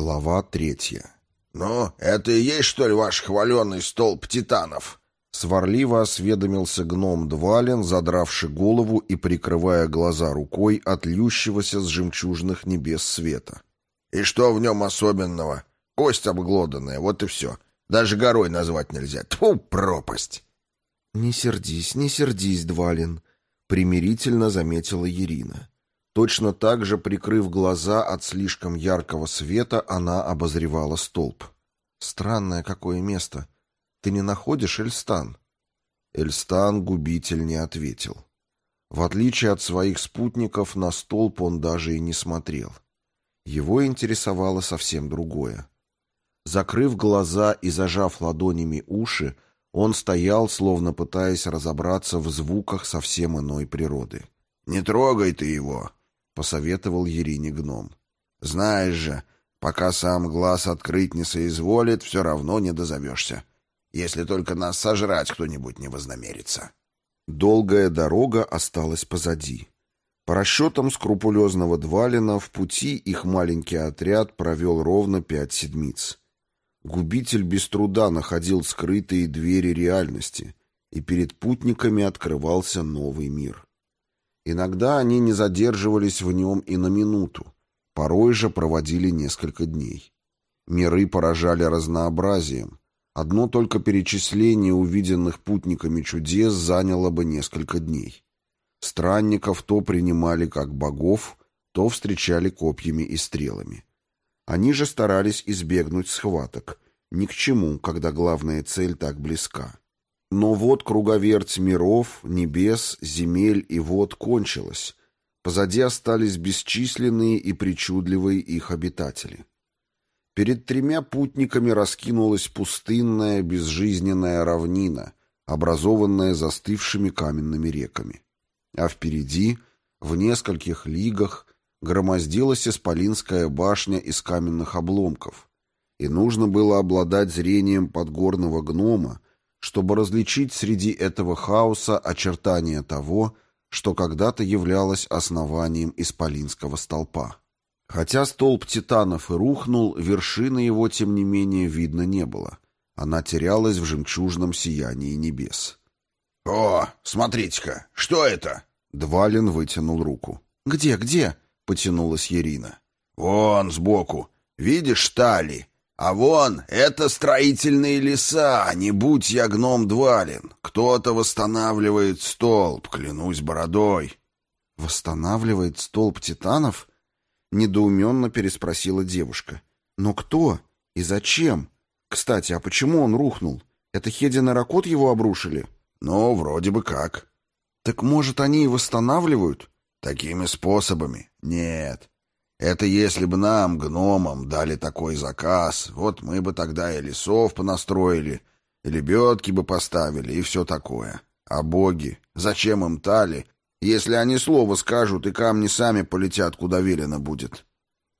Глава третья. «Ну, это и есть, что ли, ваш хваленый столб титанов?» Сварливо осведомился гном Двалин, задравши голову и прикрывая глаза рукой от льющегося с жемчужных небес света. «И что в нем особенного? Кость обглоданная, вот и все. Даже горой назвать нельзя. Тьфу, пропасть!» «Не сердись, не сердись, Двалин», — примирительно заметила Ирина. Точно так же, прикрыв глаза от слишком яркого света, она обозревала столб. «Странное какое место. Ты не находишь Эльстан?» Эльстан губитель не ответил. В отличие от своих спутников, на столб он даже и не смотрел. Его интересовало совсем другое. Закрыв глаза и зажав ладонями уши, он стоял, словно пытаясь разобраться в звуках совсем иной природы. «Не трогай ты его!» — посоветовал Ерине гном. «Знаешь же, пока сам глаз открыть не соизволит, все равно не дозовешься. Если только нас сожрать кто-нибудь не вознамерится». Долгая дорога осталась позади. По расчетам скрупулезного Двалина, в пути их маленький отряд провел ровно пять седмиц. Губитель без труда находил скрытые двери реальности, и перед путниками открывался новый мир. Иногда они не задерживались в нем и на минуту, порой же проводили несколько дней. Миры поражали разнообразием. Одно только перечисление увиденных путниками чудес заняло бы несколько дней. Странников то принимали как богов, то встречали копьями и стрелами. Они же старались избегнуть схваток. Ни к чему, когда главная цель так близка. Но вот круговерть миров, небес, земель и вод кончилась. Позади остались бесчисленные и причудливые их обитатели. Перед тремя путниками раскинулась пустынная, безжизненная равнина, образованная застывшими каменными реками. А впереди, в нескольких лигах, громоздилась исполинская башня из каменных обломков, и нужно было обладать зрением подгорного гнома, чтобы различить среди этого хаоса очертания того, что когда-то являлось основанием Исполинского столпа. Хотя столб титанов и рухнул, вершины его, тем не менее, видно не было. Она терялась в жемчужном сиянии небес. «О, смотрите-ка, что это?» Двалин вытянул руку. «Где, где?» — потянулась Ирина. «Вон сбоку. Видишь тали? А вон, это строительные леса, не будь я гном Двалин. Кто-то восстанавливает столб, клянусь бородой. Восстанавливает столб титанов? Недоуменно переспросила девушка. Но кто? И зачем? Кстати, а почему он рухнул? Это Хедин и Ракот его обрушили? Ну, вроде бы как. Так может, они и восстанавливают? Такими способами? Нет. Это если бы нам, гномам, дали такой заказ, вот мы бы тогда и лесов понастроили, и лебедки бы поставили, и все такое. А боги, зачем им тали, если они слово скажут, и камни сами полетят, куда велено будет?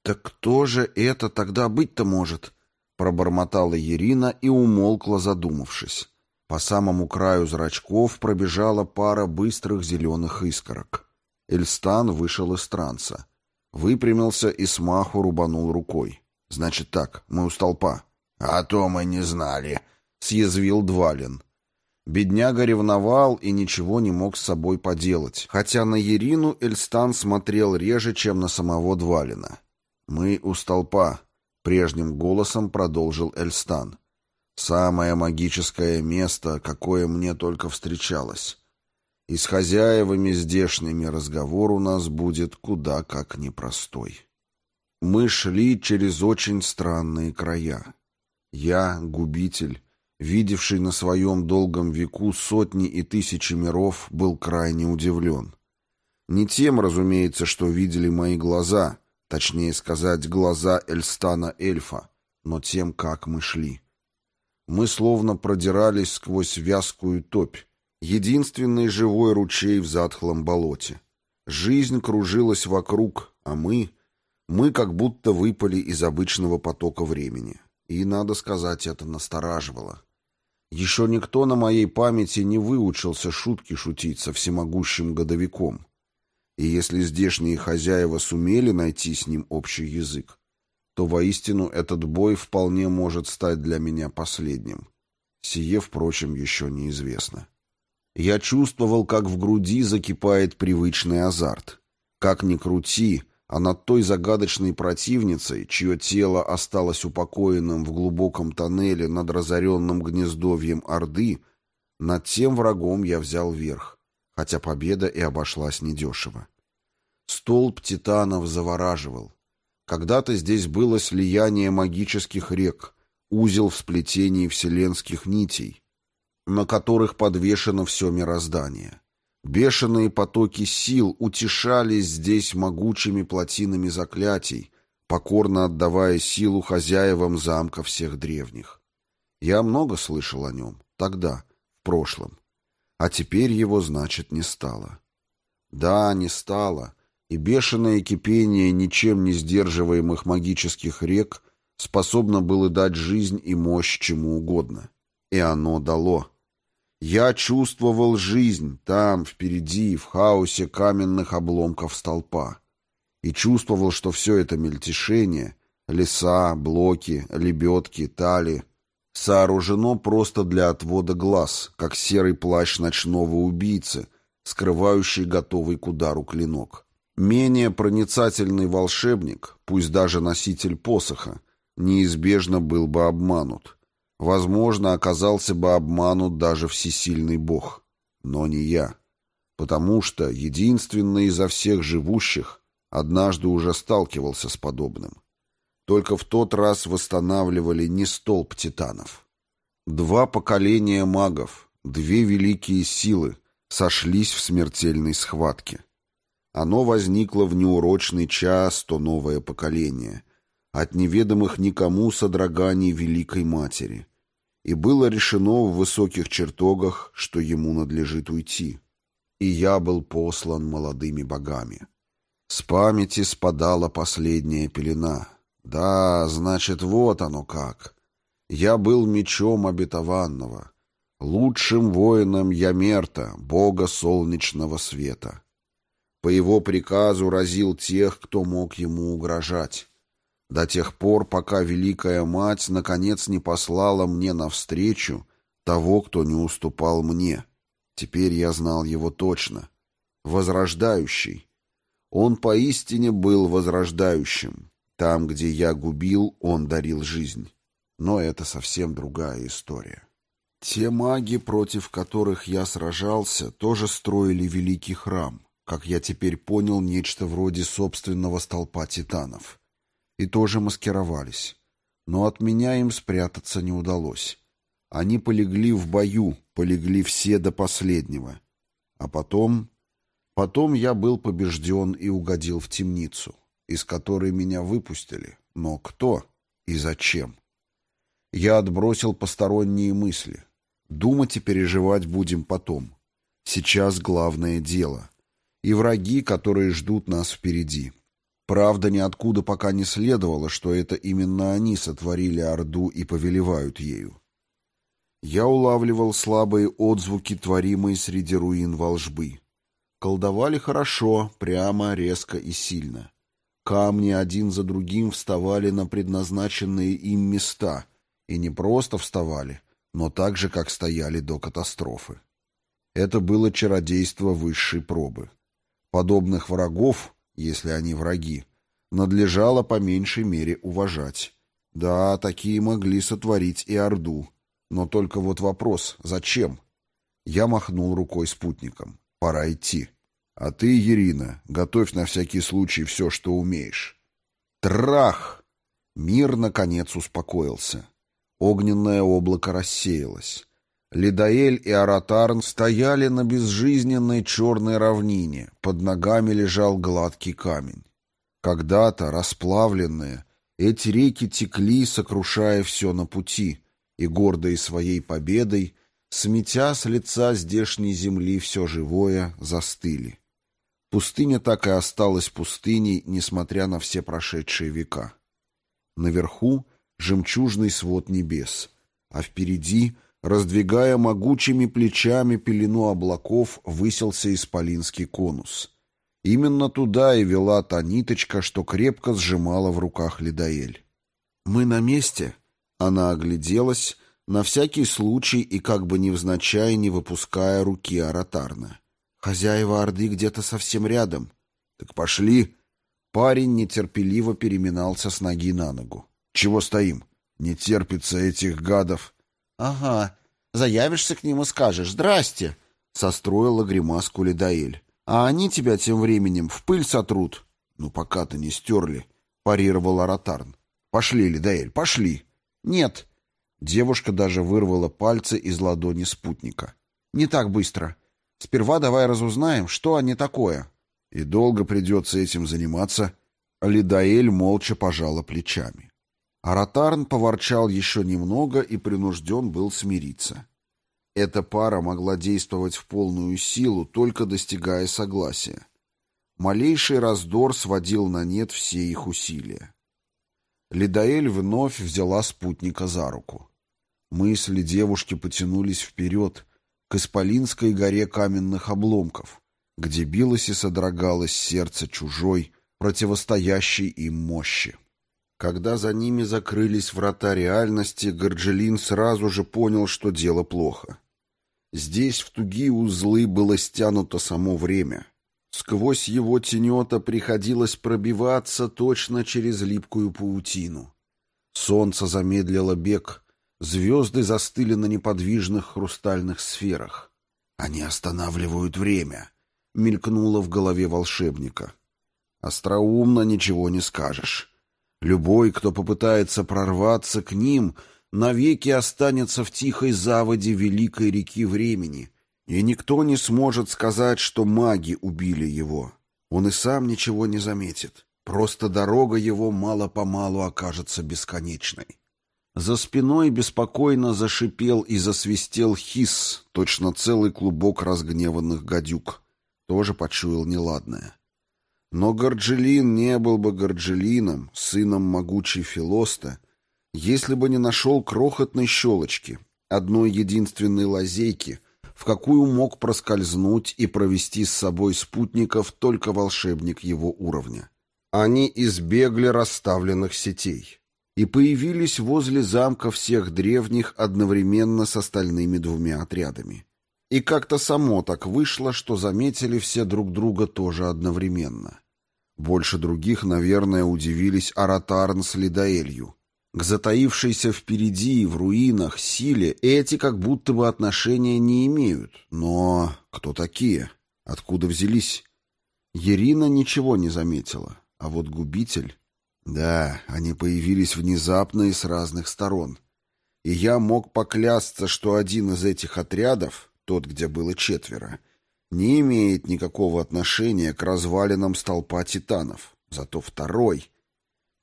«Так кто же это тогда быть-то может?» Пробормотала Ирина и умолкла, задумавшись. По самому краю зрачков пробежала пара быстрых зеленых искорок. Эльстан вышел из транса. Выпрямился и смаху рубанул рукой. «Значит так, мы у столпа». «А то мы не знали», — съязвил Двалин. Бедняга ревновал и ничего не мог с собой поделать, хотя на Ерину Эльстан смотрел реже, чем на самого Двалина. «Мы у столпа», — прежним голосом продолжил Эльстан. «Самое магическое место, какое мне только встречалось. И с хозяевами здешними разговор у нас будет куда как непростой. Мы шли через очень странные края. Я, губитель, видевший на своем долгом веку сотни и тысячи миров, был крайне удивлен. Не тем, разумеется, что видели мои глаза, точнее сказать, глаза Эльстана Эльфа, но тем, как мы шли. Мы словно продирались сквозь вязкую топь, Единственный живой ручей в затхлом болоте. Жизнь кружилась вокруг, а мы... Мы как будто выпали из обычного потока времени. И, надо сказать, это настораживало. Еще никто на моей памяти не выучился шутки шутить со всемогущим годовиком. И если здешние хозяева сумели найти с ним общий язык, то воистину этот бой вполне может стать для меня последним. Сие, впрочем, еще неизвестно. Я чувствовал, как в груди закипает привычный азарт. Как ни крути, а над той загадочной противницей, чье тело осталось упокоенным в глубоком тоннеле над разоренным гнездовьем Орды, над тем врагом я взял верх, хотя победа и обошлась недешево. Столб титанов завораживал. Когда-то здесь было слияние магических рек, узел в сплетении вселенских нитей, на которых подвешено все мироздание. Бешеные потоки сил утешались здесь могучими плотинами заклятий, покорно отдавая силу хозяевам замка всех древних. Я много слышал о нем, тогда, в прошлом. А теперь его, значит, не стало. Да, не стало, и бешеное кипение ничем не сдерживаемых магических рек способно было дать жизнь и мощь чему угодно. И оно дало. Я чувствовал жизнь там, впереди, в хаосе каменных обломков столпа. И чувствовал, что все это мельтешение, леса, блоки, лебедки, тали, сооружено просто для отвода глаз, как серый плащ ночного убийцы, скрывающий готовый к удару клинок. Менее проницательный волшебник, пусть даже носитель посоха, неизбежно был бы обманут. Возможно, оказался бы обманут даже всесильный Бог. Но не я. Потому что единственный изо всех живущих однажды уже сталкивался с подобным. Только в тот раз восстанавливали не столб титанов. Два поколения магов, две великие силы сошлись в смертельной схватке. Оно возникло в неурочный час, то новое поколение, от неведомых никому содроганий Великой Матери, и было решено в высоких чертогах, что ему надлежит уйти. И я был послан молодыми богами. С памяти спадала последняя пелена. Да, значит, вот оно как. Я был мечом обетованного, лучшим воином Ямерта, бога солнечного света. По его приказу разил тех, кто мог ему угрожать до тех пор, пока Великая Мать наконец не послала мне навстречу того, кто не уступал мне. Теперь я знал его точно. Возрождающий. Он поистине был возрождающим. Там, где я губил, он дарил жизнь. Но это совсем другая история. Те маги, против которых я сражался, тоже строили великий храм, как я теперь понял, нечто вроде собственного столпа титанов и тоже маскировались. Но от меня им спрятаться не удалось. Они полегли в бою, полегли все до последнего. А потом... Потом я был побежден и угодил в темницу, из которой меня выпустили. Но кто и зачем? Я отбросил посторонние мысли. Думать и переживать будем потом. Сейчас главное дело. И враги, которые ждут нас впереди. Правда, ниоткуда пока не следовало, что это именно они сотворили Орду и повелевают ею. Я улавливал слабые отзвуки, творимые среди руин волжбы. Колдовали хорошо, прямо, резко и сильно. Камни один за другим вставали на предназначенные им места, и не просто вставали, но так же, как стояли до катастрофы. Это было чародейство высшей пробы. Подобных врагов если они враги, надлежало по меньшей мере уважать. Да, такие могли сотворить и Орду. Но только вот вопрос, зачем? Я махнул рукой спутником. Пора идти. А ты, Ирина, готовь на всякий случай все, что умеешь. Трах! Мир, наконец, успокоился. Огненное облако рассеялось. Лидаэль и Аратарн стояли на безжизненной черной равнине, под ногами лежал гладкий камень. Когда-то, расплавленные, эти реки текли, сокрушая все на пути, и, гордые своей победой, сметя с лица здешней земли все живое, застыли. Пустыня так и осталась пустыней, несмотря на все прошедшие века. Наверху — жемчужный свод небес, а впереди — Раздвигая могучими плечами пелену облаков, высился исполинский конус. Именно туда и вела та ниточка, что крепко сжимала в руках Лидаэль. «Мы на месте?» Она огляделась, на всякий случай и как бы невзначай не выпуская руки Аратарна. «Хозяева Орды где-то совсем рядом». «Так пошли». Парень нетерпеливо переминался с ноги на ногу. «Чего стоим? Не терпится этих гадов». «Ага. Заявишься к ним и скажешь «Здрасте», — состроила гримаску Ледаэль. «А они тебя тем временем в пыль сотрут». «Ну, пока-то не стерли», — парировал Аратарн. «Пошли, Ледаэль, пошли». «Нет». Девушка даже вырвала пальцы из ладони спутника. «Не так быстро. Сперва давай разузнаем, что они такое». «И долго придется этим заниматься?» Лидаэль молча пожала плечами. Аратарн поворчал еще немного и принужден был смириться. Эта пара могла действовать в полную силу, только достигая согласия. Малейший раздор сводил на нет все их усилия. Лидаэль вновь взяла спутника за руку. Мысли девушки потянулись вперед, к Исполинской горе каменных обломков, где билось и содрогалось сердце чужой, противостоящей им мощи. Когда за ними закрылись врата реальности, Горджелин сразу же понял, что дело плохо. Здесь в тугие узлы было стянуто само время. Сквозь его тенета приходилось пробиваться точно через липкую паутину. Солнце замедлило бег, звезды застыли на неподвижных хрустальных сферах. «Они останавливают время», — мелькнуло в голове волшебника. «Остроумно ничего не скажешь. Любой, кто попытается прорваться к ним, навеки останется в тихой заводе великой реки времени» И никто не сможет сказать, что маги убили его. Он и сам ничего не заметит. Просто дорога его мало-помалу окажется бесконечной. За спиной беспокойно зашипел и засвистел хис, точно целый клубок разгневанных гадюк. Тоже почуял неладное. Но Горджелин не был бы Горджелином, сыном могучей Филоста, если бы не нашел крохотной щелочки, одной единственной лазейки — в какую мог проскользнуть и провести с собой спутников только волшебник его уровня. Они избегли расставленных сетей и появились возле замка всех древних одновременно с остальными двумя отрядами. И как-то само так вышло, что заметили все друг друга тоже одновременно. Больше других, наверное, удивились Аратарн с Лидаэлью — к затаившейся впереди, в руинах, силе эти как будто бы отношения не имеют. Но кто такие? Откуда взялись? Ирина ничего не заметила. А вот губитель... Да, они появились внезапно и с разных сторон. И я мог поклясться, что один из этих отрядов, тот, где было четверо, не имеет никакого отношения к развалинам столпа титанов. Зато второй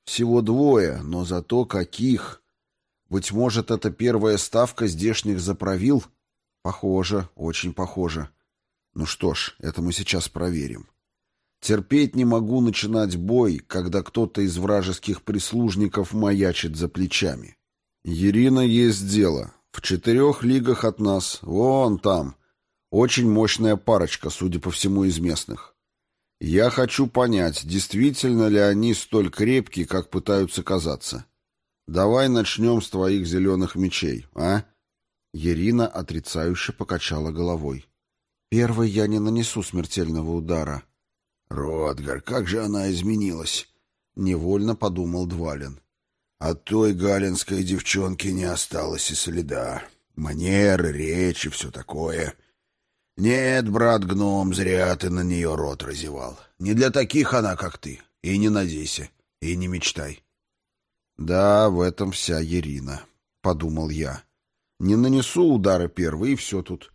всего двое, но зато каких. Быть может, это первая ставка здешних заправил? Похоже, очень похоже. Ну что ж, это мы сейчас проверим. Терпеть не могу начинать бой, когда кто-то из вражеских прислужников маячит за плечами. Ирина есть дело. В четырех лигах от нас, вон там. Очень мощная парочка, судя по всему, из местных. Я хочу понять, действительно ли они столь крепкие, как пытаются казаться. Давай начнем с твоих зеленых мечей, а? Ирина отрицающе покачала головой. Первый я не нанесу смертельного удара. Ротгар, как же она изменилась? Невольно подумал Двалин. От той галинской девчонки не осталось и следа. Манеры, речи, все такое — «Нет, брат-гном, зря ты на нее рот разевал. Не для таких она, как ты. И не надейся, и не мечтай». «Да, в этом вся Ирина», — подумал я. «Не нанесу удары первый, и все тут.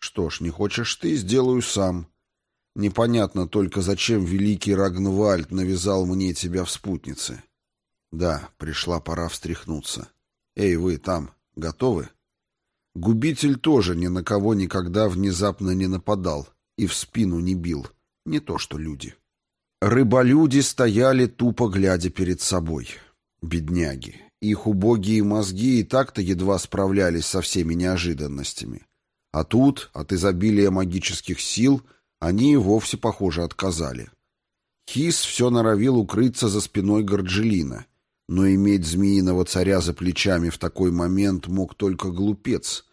Что ж, не хочешь ты, сделаю сам. Непонятно только, зачем великий Рагнвальд навязал мне тебя в спутнице. Да, пришла пора встряхнуться. Эй, вы там, готовы?» Губитель тоже ни на кого никогда внезапно не нападал и в спину не бил. Не то что люди. Рыболюди стояли, тупо глядя перед собой. Бедняги. Их убогие мозги и так-то едва справлялись со всеми неожиданностями. А тут, от изобилия магических сил, они и вовсе, похоже, отказали. Хис все норовил укрыться за спиной Горджелина, Но иметь змеиного царя за плечами в такой момент мог только глупец,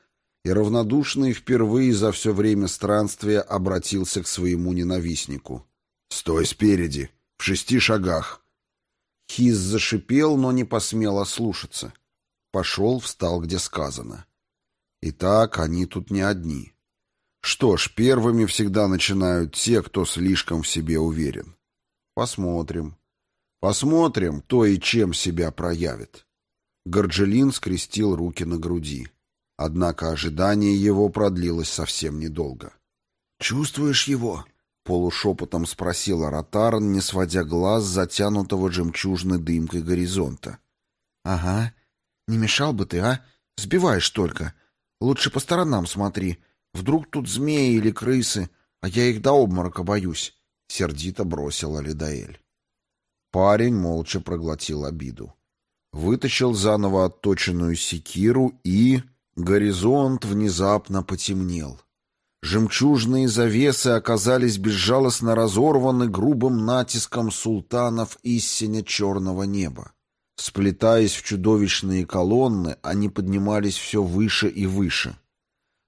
и равнодушный впервые за все время странствия обратился к своему ненавистнику. «Стой спереди, в шести шагах!» Хиз зашипел, но не посмел ослушаться. Пошел, встал, где сказано. Итак, они тут не одни. Что ж, первыми всегда начинают те, кто слишком в себе уверен. Посмотрим. Посмотрим, кто и чем себя проявит. Горджелин скрестил руки на груди. Однако ожидание его продлилось совсем недолго. «Чувствуешь его?» — полушепотом спросил Аратарн, не сводя глаз затянутого жемчужной дымкой горизонта. «Ага. Не мешал бы ты, а? Сбиваешь только. Лучше по сторонам смотри. Вдруг тут змеи или крысы, а я их до обморока боюсь», — сердито бросила Лидаэль. Парень молча проглотил обиду. Вытащил заново отточенную секиру и... Горизонт внезапно потемнел. Жемчужные завесы оказались безжалостно разорваны грубым натиском султанов истиня черного неба. Сплетаясь в чудовищные колонны, они поднимались все выше и выше.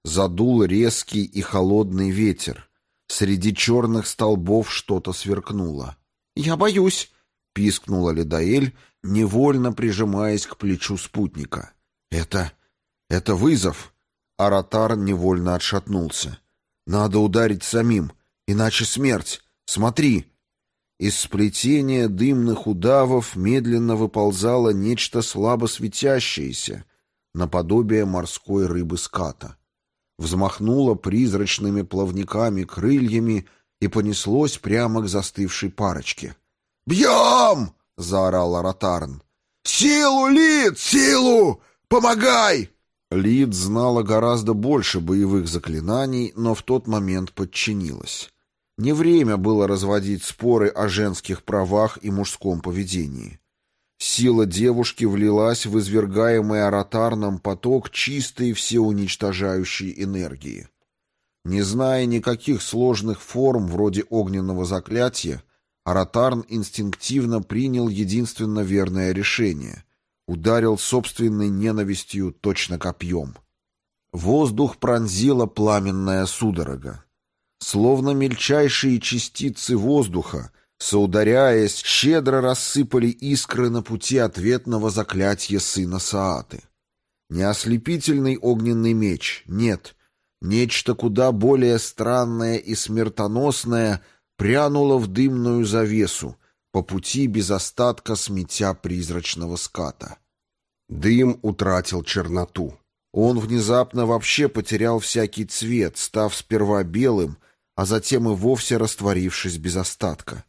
Задул резкий и холодный ветер. Среди черных столбов что-то сверкнуло. «Я боюсь!» — пискнула Ледаэль, невольно прижимаясь к плечу спутника. «Это... это вызов!» Аратар невольно отшатнулся. «Надо ударить самим, иначе смерть! Смотри!» Из сплетения дымных удавов медленно выползало нечто слабо светящееся, наподобие морской рыбы ската взмахнуло призрачными плавниками крыльями и понеслось прямо к застывшей парочке. «Бьем!» — заорал Аратарн. «Силу, Лид! Силу! Помогай!» Лид знала гораздо больше боевых заклинаний, но в тот момент подчинилась. Не время было разводить споры о женских правах и мужском поведении. Сила девушки влилась в извергаемый аратарном поток чистой всеуничтожающей энергии. Не зная никаких сложных форм вроде огненного заклятия, Аратарн инстинктивно принял единственно верное решение. Ударил собственной ненавистью точно копьем. Воздух пронзила пламенная судорога. Словно мельчайшие частицы воздуха, Соударяясь, щедро рассыпали искры на пути ответного заклятия сына Сааты. Не ослепительный огненный меч, нет. Нечто куда более странное и смертоносное прянуло в дымную завесу, по пути без остатка сметя призрачного ската. Дым утратил черноту. Он внезапно вообще потерял всякий цвет, став сперва белым, а затем и вовсе растворившись без остатка.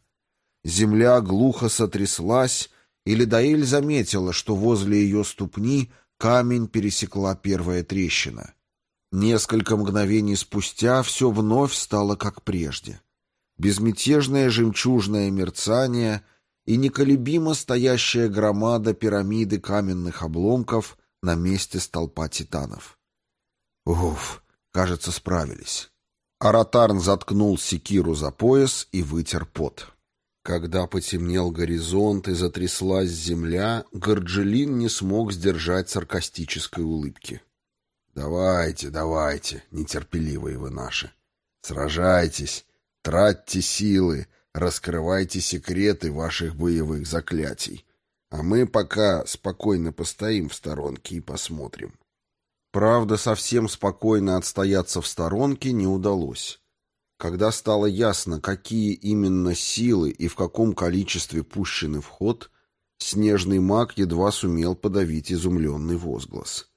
Земля глухо сотряслась, и Ледаэль заметила, что возле ее ступни камень пересекла первая трещина. Несколько мгновений спустя все вновь стало как прежде. Безмятежное жемчужное мерцание и неколебимо стоящая громада пирамиды каменных обломков на месте столпа титанов. Уф, кажется, справились. Аратарн заткнул секиру за пояс и вытер пот. Когда потемнел горизонт и затряслась земля, Горджелин не смог сдержать саркастической улыбки. «Давайте, давайте, нетерпеливые вы наши. Сражайтесь, тратьте силы, раскрывайте секреты ваших боевых заклятий. А мы пока спокойно постоим в сторонке и посмотрим». Правда, совсем спокойно отстояться в сторонке не удалось. Когда стало ясно, какие именно силы и в каком количестве пущены в ход, снежный маг едва сумел подавить изумленный возглас.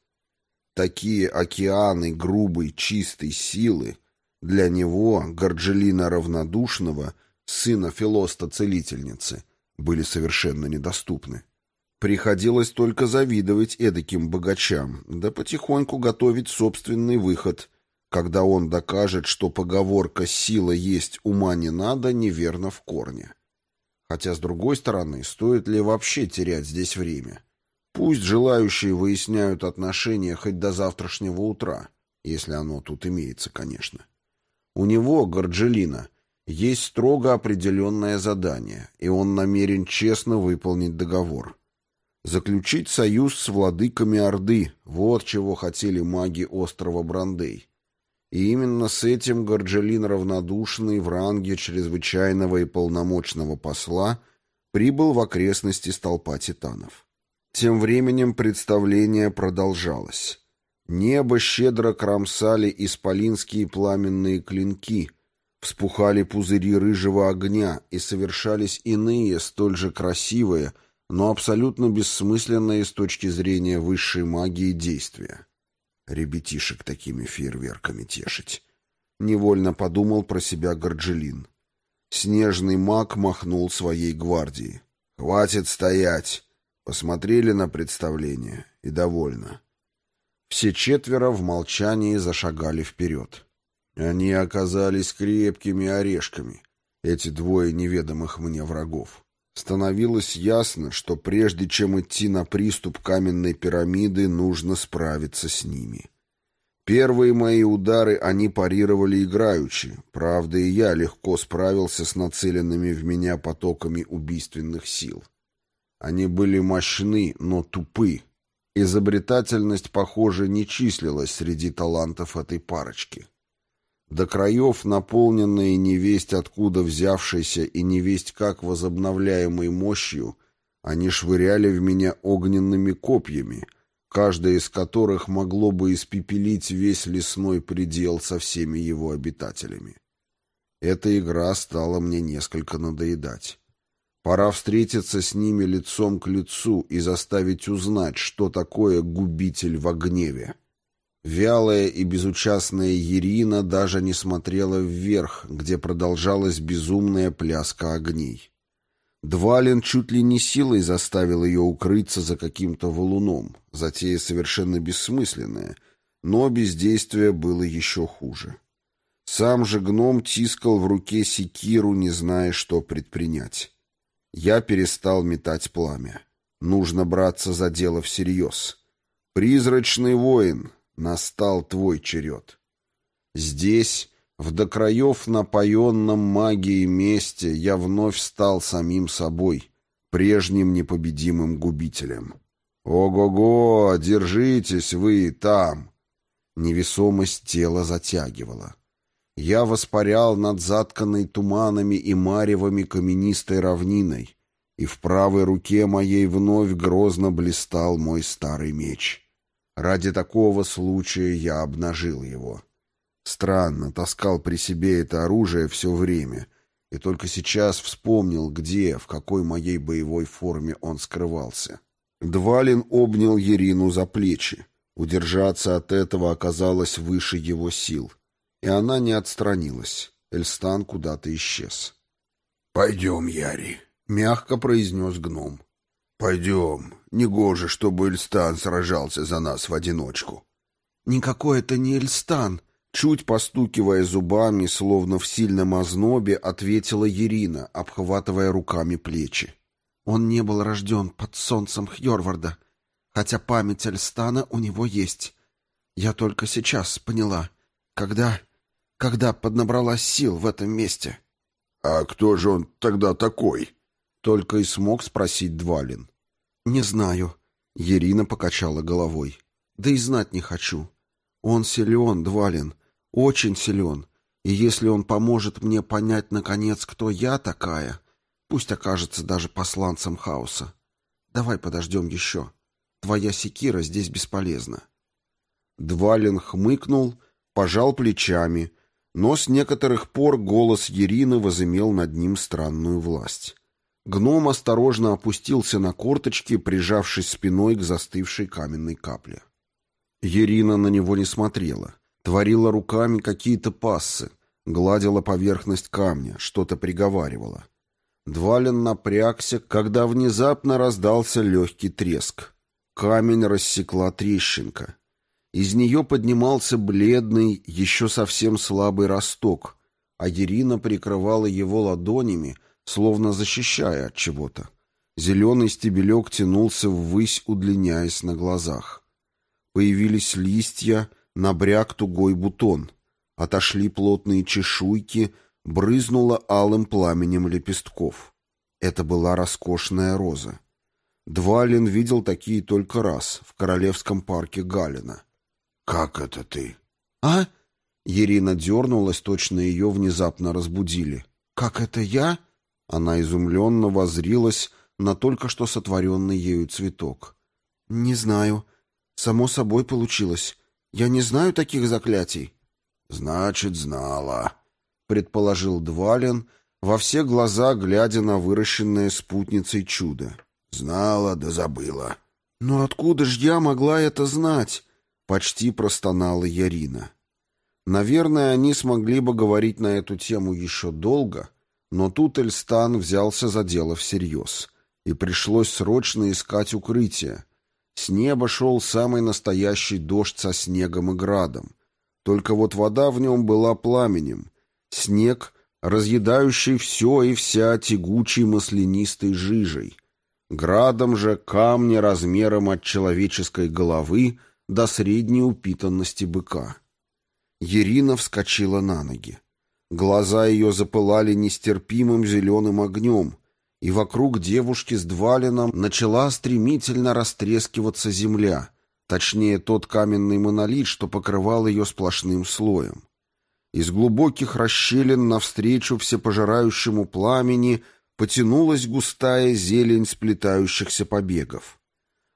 Такие океаны грубой, чистой силы для него, Горджелина Равнодушного, сына Филоста-целительницы, были совершенно недоступны. Приходилось только завидовать эдаким богачам, да потихоньку готовить собственный выход, когда он докажет, что поговорка «сила есть, ума не надо» неверна в корне. Хотя, с другой стороны, стоит ли вообще терять здесь время? Пусть желающие выясняют отношения хоть до завтрашнего утра, если оно тут имеется, конечно. У него, Горджелина, есть строго определенное задание, и он намерен честно выполнить договор. Заключить союз с владыками Орды — вот чего хотели маги острова Брандей. И именно с этим Горджелин равнодушный в ранге чрезвычайного и полномочного посла прибыл в окрестности столпа титанов. Тем временем представление продолжалось. Небо щедро кромсали исполинские пламенные клинки, вспухали пузыри рыжего огня и совершались иные, столь же красивые, но абсолютно бессмысленные с точки зрения высшей магии действия. Ребятишек такими фейерверками тешить. Невольно подумал про себя Горджелин. Снежный маг махнул своей гвардии. «Хватит стоять! Посмотрели на представление и довольно. Все четверо в молчании зашагали вперед. Они оказались крепкими орешками, эти двое неведомых мне врагов. Становилось ясно, что прежде чем идти на приступ каменной пирамиды, нужно справиться с ними. Первые мои удары они парировали играючи, правда и я легко справился с нацеленными в меня потоками убийственных сил. Они были мощны, но тупы. Изобретательность, похоже, не числилась среди талантов этой парочки. До краев, наполненные невесть откуда взявшейся и невесть как возобновляемой мощью, они швыряли в меня огненными копьями, каждое из которых могло бы испепелить весь лесной предел со всеми его обитателями. Эта игра стала мне несколько надоедать. Пора встретиться с ними лицом к лицу и заставить узнать, что такое губитель во гневе. Вялая и безучастная Ирина даже не смотрела вверх, где продолжалась безумная пляска огней. Двалин чуть ли не силой заставил ее укрыться за каким-то валуном, затея совершенно бессмысленная, но бездействие было еще хуже. Сам же гном тискал в руке секиру, не зная, что предпринять. Я перестал метать пламя. Нужно браться за дело всерьез. Призрачный воин, настал твой черед. Здесь, в до краев напоенном магией месте, я вновь стал самим собой, прежним непобедимым губителем. Ого-го, держитесь вы там! Невесомость тела затягивала. Я воспарял над затканной туманами и маревами каменистой равниной, и в правой руке моей вновь грозно блистал мой старый меч. Ради такого случая я обнажил его. Странно, таскал при себе это оружие все время, и только сейчас вспомнил, где, в какой моей боевой форме он скрывался. Двалин обнял Ерину за плечи. Удержаться от этого оказалось выше его сил — и она не отстранилась. Эльстан куда-то исчез. «Пойдем, Яри», — мягко произнес гном. «Пойдем. Негоже, чтобы Эльстан сражался за нас в одиночку». «Никакой это не Эльстан», — чуть постукивая зубами, словно в сильном ознобе, ответила Ирина, обхватывая руками плечи. «Он не был рожден под солнцем Хьорварда, хотя память Эльстана у него есть. Я только сейчас поняла, когда когда поднабралась сил в этом месте. «А кто же он тогда такой?» — только и смог спросить Двалин. «Не знаю», — Ирина покачала головой. «Да и знать не хочу. Он силен, Двалин, очень силен, и если он поможет мне понять, наконец, кто я такая, пусть окажется даже посланцем хаоса. Давай подождем еще. Твоя секира здесь бесполезна». Двалин хмыкнул, пожал плечами — но с некоторых пор голос Ерины возымел над ним странную власть. Гном осторожно опустился на корточки, прижавшись спиной к застывшей каменной капле. Ерина на него не смотрела, творила руками какие-то пассы, гладила поверхность камня, что-то приговаривала. Двалин напрягся, когда внезапно раздался легкий треск. Камень рассекла трещинка. Из нее поднимался бледный, еще совсем слабый росток, а Ирина прикрывала его ладонями, словно защищая от чего-то. Зеленый стебелек тянулся ввысь, удлиняясь на глазах. Появились листья, набряк тугой бутон. Отошли плотные чешуйки, брызнуло алым пламенем лепестков. Это была роскошная роза. Двалин видел такие только раз, в Королевском парке Галина. «Как это ты?» «А?» Ирина дернулась, точно ее внезапно разбудили. «Как это я?» Она изумленно возрилась на только что сотворенный ею цветок. «Не знаю. Само собой получилось. Я не знаю таких заклятий». «Значит, знала», — предположил Двалин, во все глаза глядя на выращенное спутницей чудо. «Знала да забыла». «Но откуда ж я могла это знать?» — почти простонала Ярина. Наверное, они смогли бы говорить на эту тему еще долго, но тут Эльстан взялся за дело всерьез, и пришлось срочно искать укрытие. С неба шел самый настоящий дождь со снегом и градом. Только вот вода в нем была пламенем. Снег, разъедающий все и вся тягучей маслянистой жижей. Градом же камни размером от человеческой головы до средней упитанности быка. Ирина вскочила на ноги. Глаза ее запылали нестерпимым зеленым огнем, и вокруг девушки с Двалином начала стремительно растрескиваться земля, точнее тот каменный монолит, что покрывал ее сплошным слоем. Из глубоких расщелин навстречу всепожирающему пламени потянулась густая зелень сплетающихся побегов.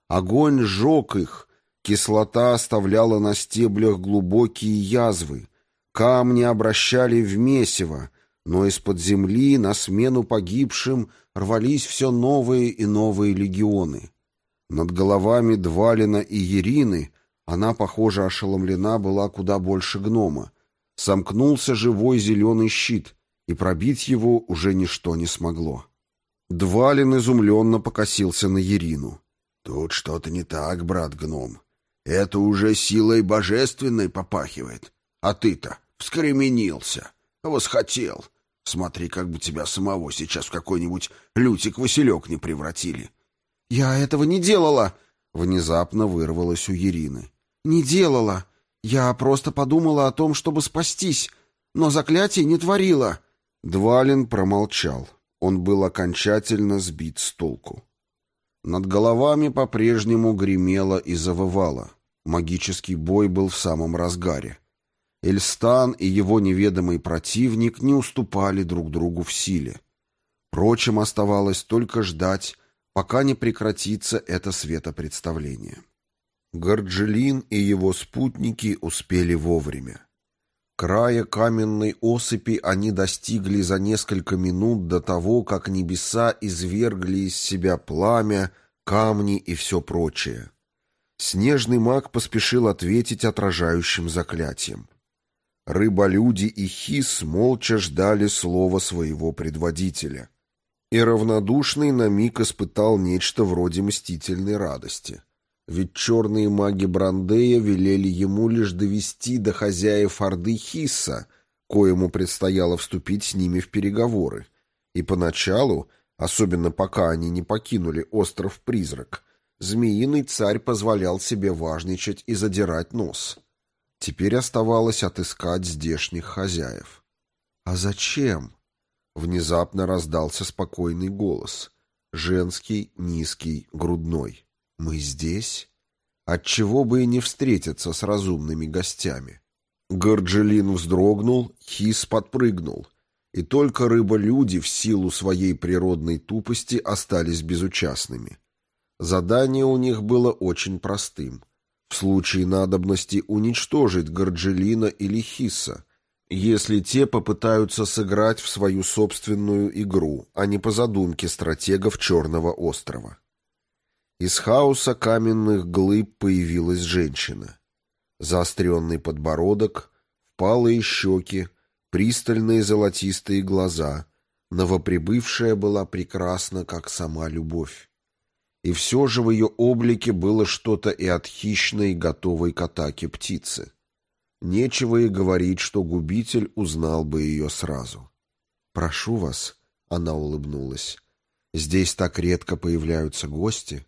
Огонь сжег их, Кислота оставляла на стеблях глубокие язвы, камни обращали в месиво, но из-под земли на смену погибшим рвались все новые и новые легионы. Над головами Двалина и Ерины она, похоже, ошеломлена была куда больше гнома. Сомкнулся живой зеленый щит, и пробить его уже ничто не смогло. Двалин изумленно покосился на Ерину. «Тут что-то не так, брат-гном. Это уже силой божественной попахивает. А ты-то вскременился, восхотел. Смотри, как бы тебя самого сейчас в какой-нибудь лютик-василек не превратили. «Я этого не делала!» — внезапно вырвалось у Ирины. «Не делала. Я просто подумала о том, чтобы спастись, но заклятие не творила». Двалин промолчал. Он был окончательно сбит с толку. Над головами по-прежнему гремело и завывало. Магический бой был в самом разгаре. Эльстан и его неведомый противник не уступали друг другу в силе. Впрочем, оставалось только ждать, пока не прекратится это светопредставление. Горджелин и его спутники успели вовремя. Края каменной осыпи они достигли за несколько минут до того, как небеса извергли из себя пламя, камни и все прочее. Снежный маг поспешил ответить отражающим заклятием. Рыболюди и хис молча ждали слова своего предводителя. И равнодушный на миг испытал нечто вроде мстительной радости. Ведь черные маги Брандея велели ему лишь довести до хозяев Орды Хисса, коему предстояло вступить с ними в переговоры. И поначалу, особенно пока они не покинули остров-призрак, Змеиный царь позволял себе важничать и задирать нос. Теперь оставалось отыскать здешних хозяев. «А зачем?» Внезапно раздался спокойный голос. Женский, низкий, грудной. «Мы здесь? Отчего бы и не встретиться с разумными гостями?» Горджелин вздрогнул, Хис подпрыгнул, и только рыба-люди в силу своей природной тупости остались безучастными. Задание у них было очень простым. В случае надобности уничтожить Горджелина или Хисса, если те попытаются сыграть в свою собственную игру, а не по задумке стратегов Черного острова. Из хаоса каменных глыб появилась женщина. Заостренный подбородок, впалые щеки, пристальные золотистые глаза. Новоприбывшая была прекрасна, как сама любовь и все же в ее облике было что-то и от хищной, готовой к атаке птицы. Нечего и говорить, что губитель узнал бы ее сразу. «Прошу вас», — она улыбнулась, — «здесь так редко появляются гости».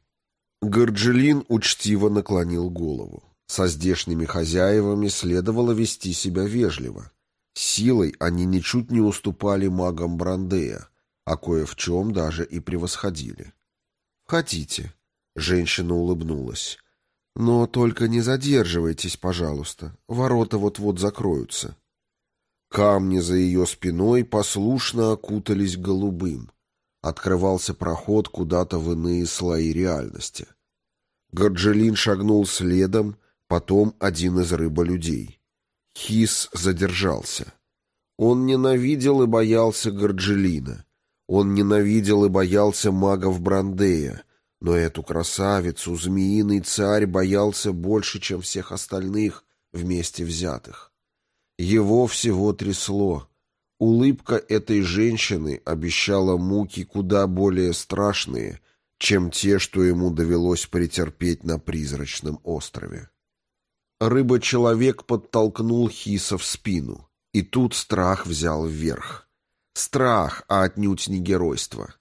Горджелин учтиво наклонил голову. Со здешними хозяевами следовало вести себя вежливо. Силой они ничуть не уступали магам Брандея, а кое в чем даже и превосходили. «Хотите». Женщина улыбнулась. «Но только не задерживайтесь, пожалуйста. Ворота вот-вот закроются». Камни за ее спиной послушно окутались голубым. Открывался проход куда-то в иные слои реальности. Горджелин шагнул следом, потом один из рыболюдей. Хис задержался. Он ненавидел и боялся Горджелина. Он ненавидел и боялся магов Брандея, но эту красавицу, змеиный царь, боялся больше, чем всех остальных вместе взятых. Его всего трясло. Улыбка этой женщины обещала муки куда более страшные, чем те, что ему довелось претерпеть на призрачном острове. Рыба-человек подтолкнул Хиса в спину, и тут страх взял вверх. Страх, а отнюдь не геройство.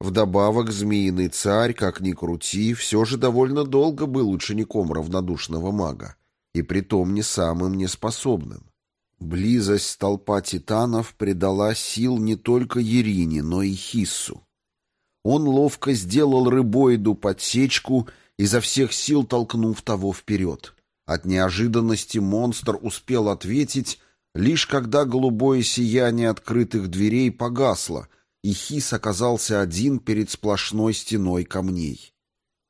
Вдобавок, змеиный царь, как ни крути, все же довольно долго был учеником равнодушного мага, и притом не самым неспособным. Близость столпа титанов придала сил не только Ерине, но и Хиссу. Он ловко сделал рыбоиду подсечку, изо всех сил толкнув того вперед. От неожиданности монстр успел ответить, лишь когда голубое сияние открытых дверей погасло, и Хис оказался один перед сплошной стеной камней.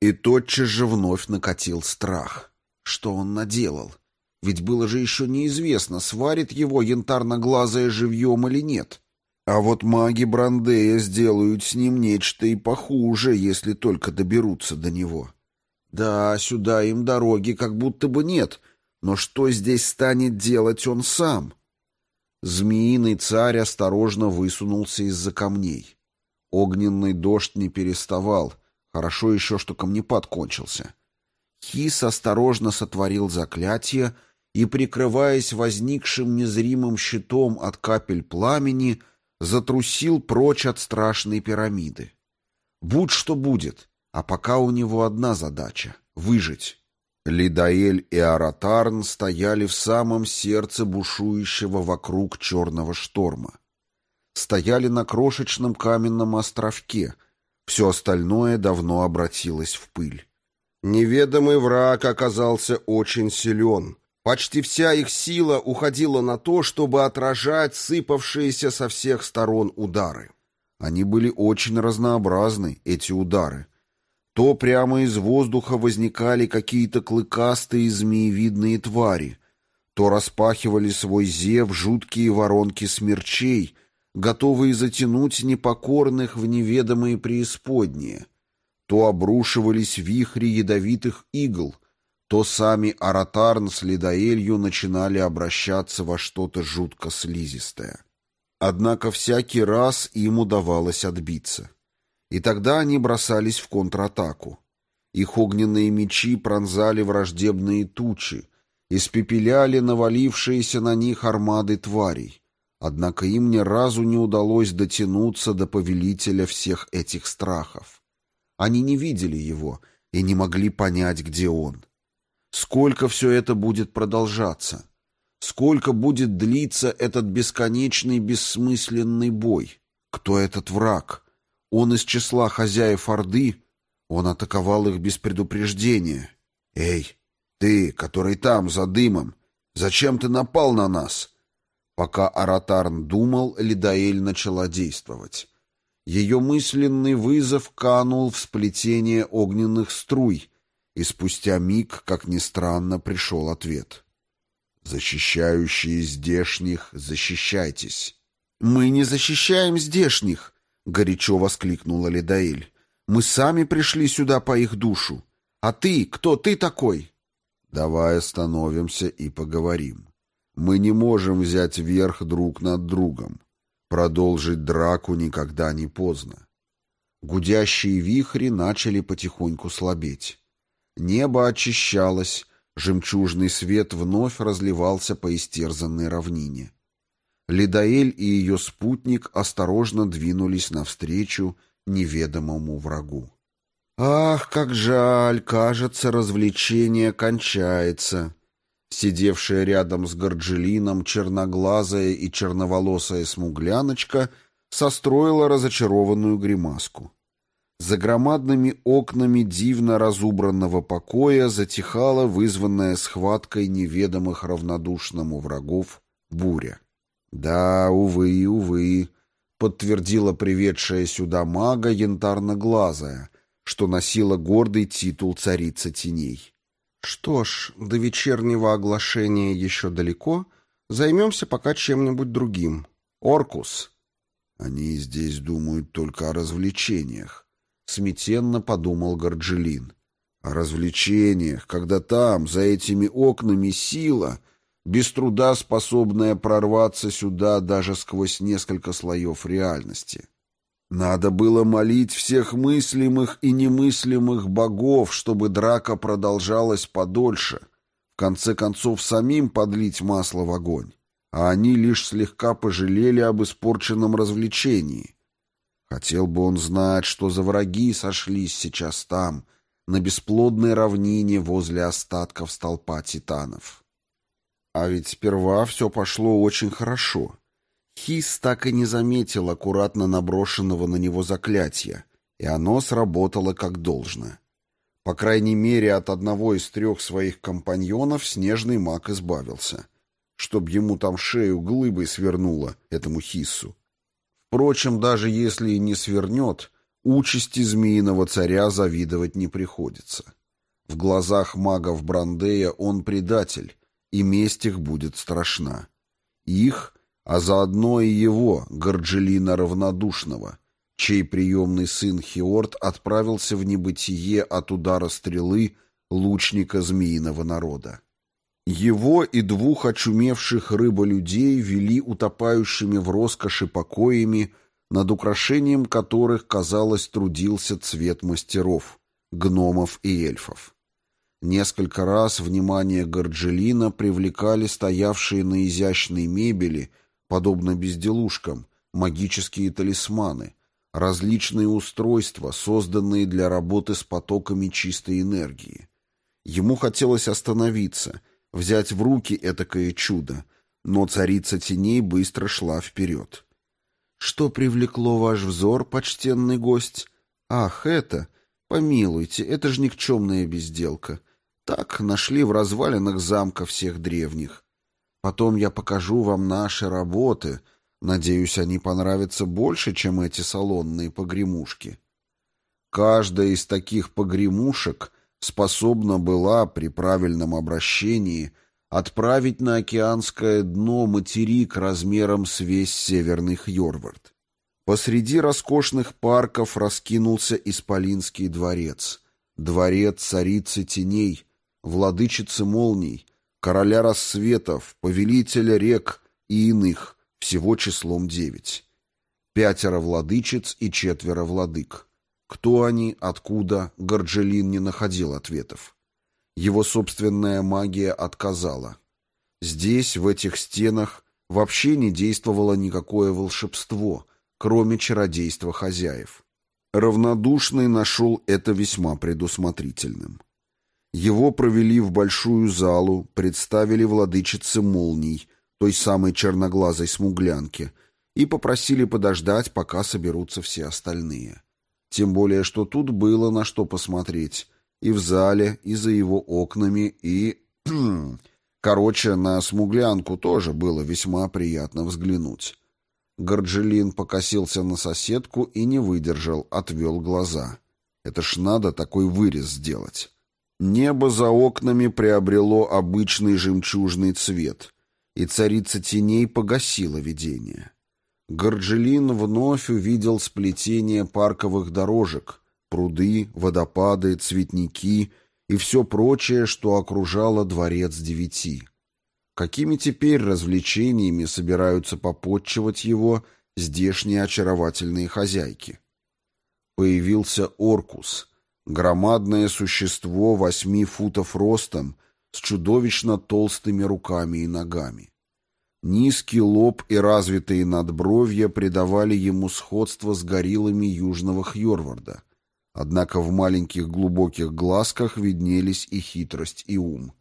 И тотчас же вновь накатил страх. Что он наделал? — ведь было же еще неизвестно, сварит его янтарно-глазое живьем или нет. А вот маги Брандея сделают с ним нечто и похуже, если только доберутся до него. Да, сюда им дороги как будто бы нет, но что здесь станет делать он сам? Змеиный царь осторожно высунулся из-за камней. Огненный дождь не переставал, хорошо еще, что камнепад кончился. Хис осторожно сотворил заклятие и, прикрываясь возникшим незримым щитом от капель пламени, затрусил прочь от страшной пирамиды. Будь что будет, а пока у него одна задача — выжить. Лидаэль и Аратарн стояли в самом сердце бушующего вокруг черного шторма. Стояли на крошечном каменном островке, все остальное давно обратилось в пыль. Неведомый враг оказался очень силен — Почти вся их сила уходила на то, чтобы отражать сыпавшиеся со всех сторон удары. Они были очень разнообразны, эти удары. То прямо из воздуха возникали какие-то клыкастые змеевидные твари, то распахивали свой зев жуткие воронки смерчей, готовые затянуть непокорных в неведомые преисподние, то обрушивались вихри ядовитых игл — то сами Аратарн с Лидаэлью начинали обращаться во что-то жутко слизистое. Однако всякий раз им удавалось отбиться. И тогда они бросались в контратаку. Их огненные мечи пронзали враждебные тучи, испепеляли навалившиеся на них армады тварей. Однако им ни разу не удалось дотянуться до повелителя всех этих страхов. Они не видели его и не могли понять, где он. Сколько все это будет продолжаться? Сколько будет длиться этот бесконечный бессмысленный бой? Кто этот враг? Он из числа хозяев Орды? Он атаковал их без предупреждения. «Эй, ты, который там, за дымом, зачем ты напал на нас?» Пока Аратарн думал, Лидаэль начала действовать. Ее мысленный вызов канул в сплетение огненных струй — и спустя миг, как ни странно, пришел ответ. «Защищающие здешних, защищайтесь!» «Мы не защищаем здешних!» — горячо воскликнула Ледаиль. «Мы сами пришли сюда по их душу. А ты, кто ты такой?» «Давай остановимся и поговорим. Мы не можем взять верх друг над другом. Продолжить драку никогда не поздно». Гудящие вихри начали потихоньку слабеть. Небо очищалось, жемчужный свет вновь разливался по истерзанной равнине. Лидаэль и ее спутник осторожно двинулись навстречу неведомому врагу. «Ах, как жаль! Кажется, развлечение кончается!» Сидевшая рядом с Горджелином черноглазая и черноволосая смугляночка состроила разочарованную гримаску. За громадными окнами дивно разубранного покоя затихала вызванная схваткой неведомых равнодушному врагов буря. Да, увы, увы, подтвердила приведшая сюда мага янтарно-глазая, что носила гордый титул царица теней. Что ж, до вечернего оглашения еще далеко, займемся пока чем-нибудь другим. Оркус. Они здесь думают только о развлечениях. Смятенно подумал Горджелин. О развлечениях, когда там, за этими окнами, сила, без труда способная прорваться сюда даже сквозь несколько слоев реальности. Надо было молить всех мыслимых и немыслимых богов, чтобы драка продолжалась подольше, в конце концов самим подлить масло в огонь, а они лишь слегка пожалели об испорченном развлечении, Хотел бы он знать, что за враги сошлись сейчас там, на бесплодной равнине возле остатков столпа титанов. А ведь сперва все пошло очень хорошо. Хис так и не заметил аккуратно наброшенного на него заклятия, и оно сработало как должно. По крайней мере, от одного из трех своих компаньонов снежный маг избавился, чтоб ему там шею глыбой свернуло, этому Хиссу. Впрочем, даже если и не свернет, участи змеиного царя завидовать не приходится. В глазах магов Брандея он предатель, и месть их будет страшна. Их, а заодно и его, Горджелина Равнодушного, чей приемный сын Хиорт отправился в небытие от удара стрелы лучника змеиного народа. Его и двух очумевших рыболюдей вели утопающими в роскоши покоями, над украшением которых, казалось, трудился цвет мастеров, гномов и эльфов. Несколько раз внимание Горджелина привлекали стоявшие на изящной мебели, подобно безделушкам, магические талисманы, различные устройства, созданные для работы с потоками чистой энергии. Ему хотелось остановиться — взять в руки этакое чудо, но царица теней быстро шла вперед. «Что привлекло ваш взор, почтенный гость? Ах, это! Помилуйте, это же никчемная безделка. Так нашли в развалинах замка всех древних. Потом я покажу вам наши работы. Надеюсь, они понравятся больше, чем эти салонные погремушки». Каждая из таких погремушек способна была при правильном обращении отправить на океанское дно материк размером с весь северный Хьорвард. Посреди роскошных парков раскинулся Исполинский дворец, дворец царицы теней, владычицы молний, короля рассветов, повелителя рек и иных, всего числом девять. Пятеро владычиц и четверо владык. Кто они, откуда, Горджелин не находил ответов. Его собственная магия отказала. Здесь, в этих стенах, вообще не действовало никакое волшебство, кроме чародейства хозяев. Равнодушный нашел это весьма предусмотрительным. Его провели в большую залу, представили владычице молний, той самой черноглазой смуглянке, и попросили подождать, пока соберутся все остальные. Тем более, что тут было на что посмотреть. И в зале, и за его окнами, и... Короче, на смуглянку тоже было весьма приятно взглянуть. Горджелин покосился на соседку и не выдержал, отвел глаза. Это ж надо такой вырез сделать. Небо за окнами приобрело обычный жемчужный цвет, и царица теней погасила видение. Горджелин вновь увидел сплетение парковых дорожек, пруды, водопады, цветники и все прочее, что окружало дворец девяти. Какими теперь развлечениями собираются попотчевать его здешние очаровательные хозяйки? Появился Оркус, громадное существо восьми футов ростом, с чудовищно толстыми руками и ногами. Низкий лоб и развитые надбровья придавали ему сходство с гориллами южного Хьорварда. Однако в маленьких глубоких глазках виднелись и хитрость, и ум.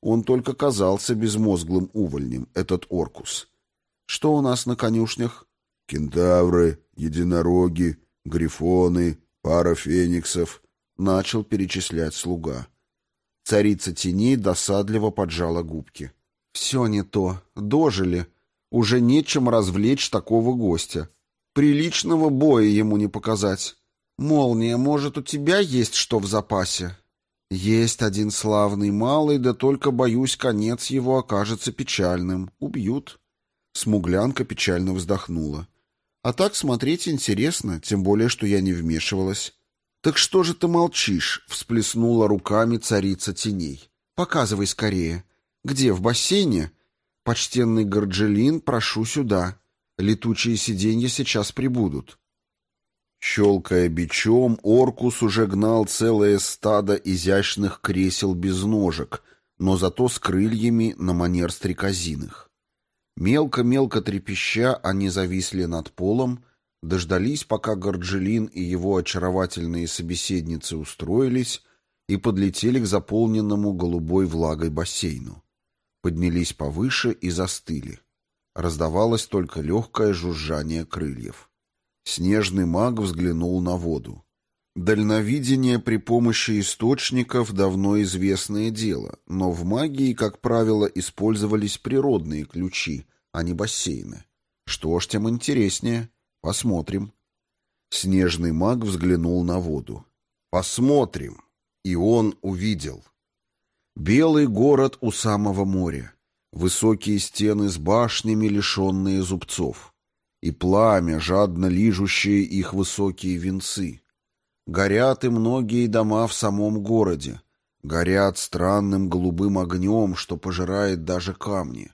Он только казался безмозглым увольнем, этот Оркус. Что у нас на конюшнях? Кентавры, единороги, грифоны, пара фениксов», — начал перечислять слуга. Царица теней досадливо поджала губки. «Все не то. Дожили. Уже нечем развлечь такого гостя. Приличного боя ему не показать. Молния, может, у тебя есть что в запасе?» «Есть один славный малый, да только, боюсь, конец его окажется печальным. Убьют». Смуглянка печально вздохнула. «А так смотреть интересно, тем более, что я не вмешивалась». «Так что же ты молчишь?» — всплеснула руками царица теней. «Показывай скорее. Где, в бассейне?» «Почтенный Горджелин, прошу сюда. Летучие сиденья сейчас прибудут». Щелкая бичом, Оркус уже гнал целое стадо изящных кресел без ножек, но зато с крыльями на манер стрекозиных. Мелко-мелко трепеща, они зависли над полом, дождались, пока Горджелин и его очаровательные собеседницы устроились и подлетели к заполненному голубой влагой бассейну. Поднялись повыше и застыли. Раздавалось только легкое жужжание крыльев. Снежный маг взглянул на воду. Дальновидение при помощи источников давно известное дело, но в магии, как правило, использовались природные ключи, а не бассейны. Что ж, тем интереснее. Посмотрим. Снежный маг взглянул на воду. Посмотрим. И он увидел. Белый город у самого моря. Высокие стены с башнями, лишенные зубцов и пламя, жадно лижущее их высокие венцы. Горят и многие дома в самом городе, горят странным голубым огнем, что пожирает даже камни.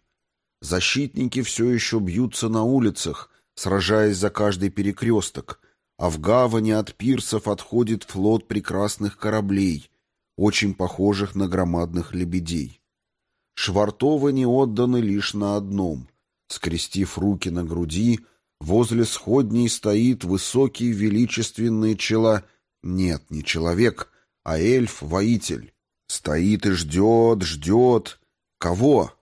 Защитники все еще бьются на улицах, сражаясь за каждый перекресток, а в гавани от пирсов отходит флот прекрасных кораблей, очень похожих на громадных лебедей. Швартовы не отданы лишь на одном. Скрестив руки на груди, Возле сходней стоит высокий величественный чела... Нет, не человек, а эльф-воитель. Стоит и ждет, ждет. Кого?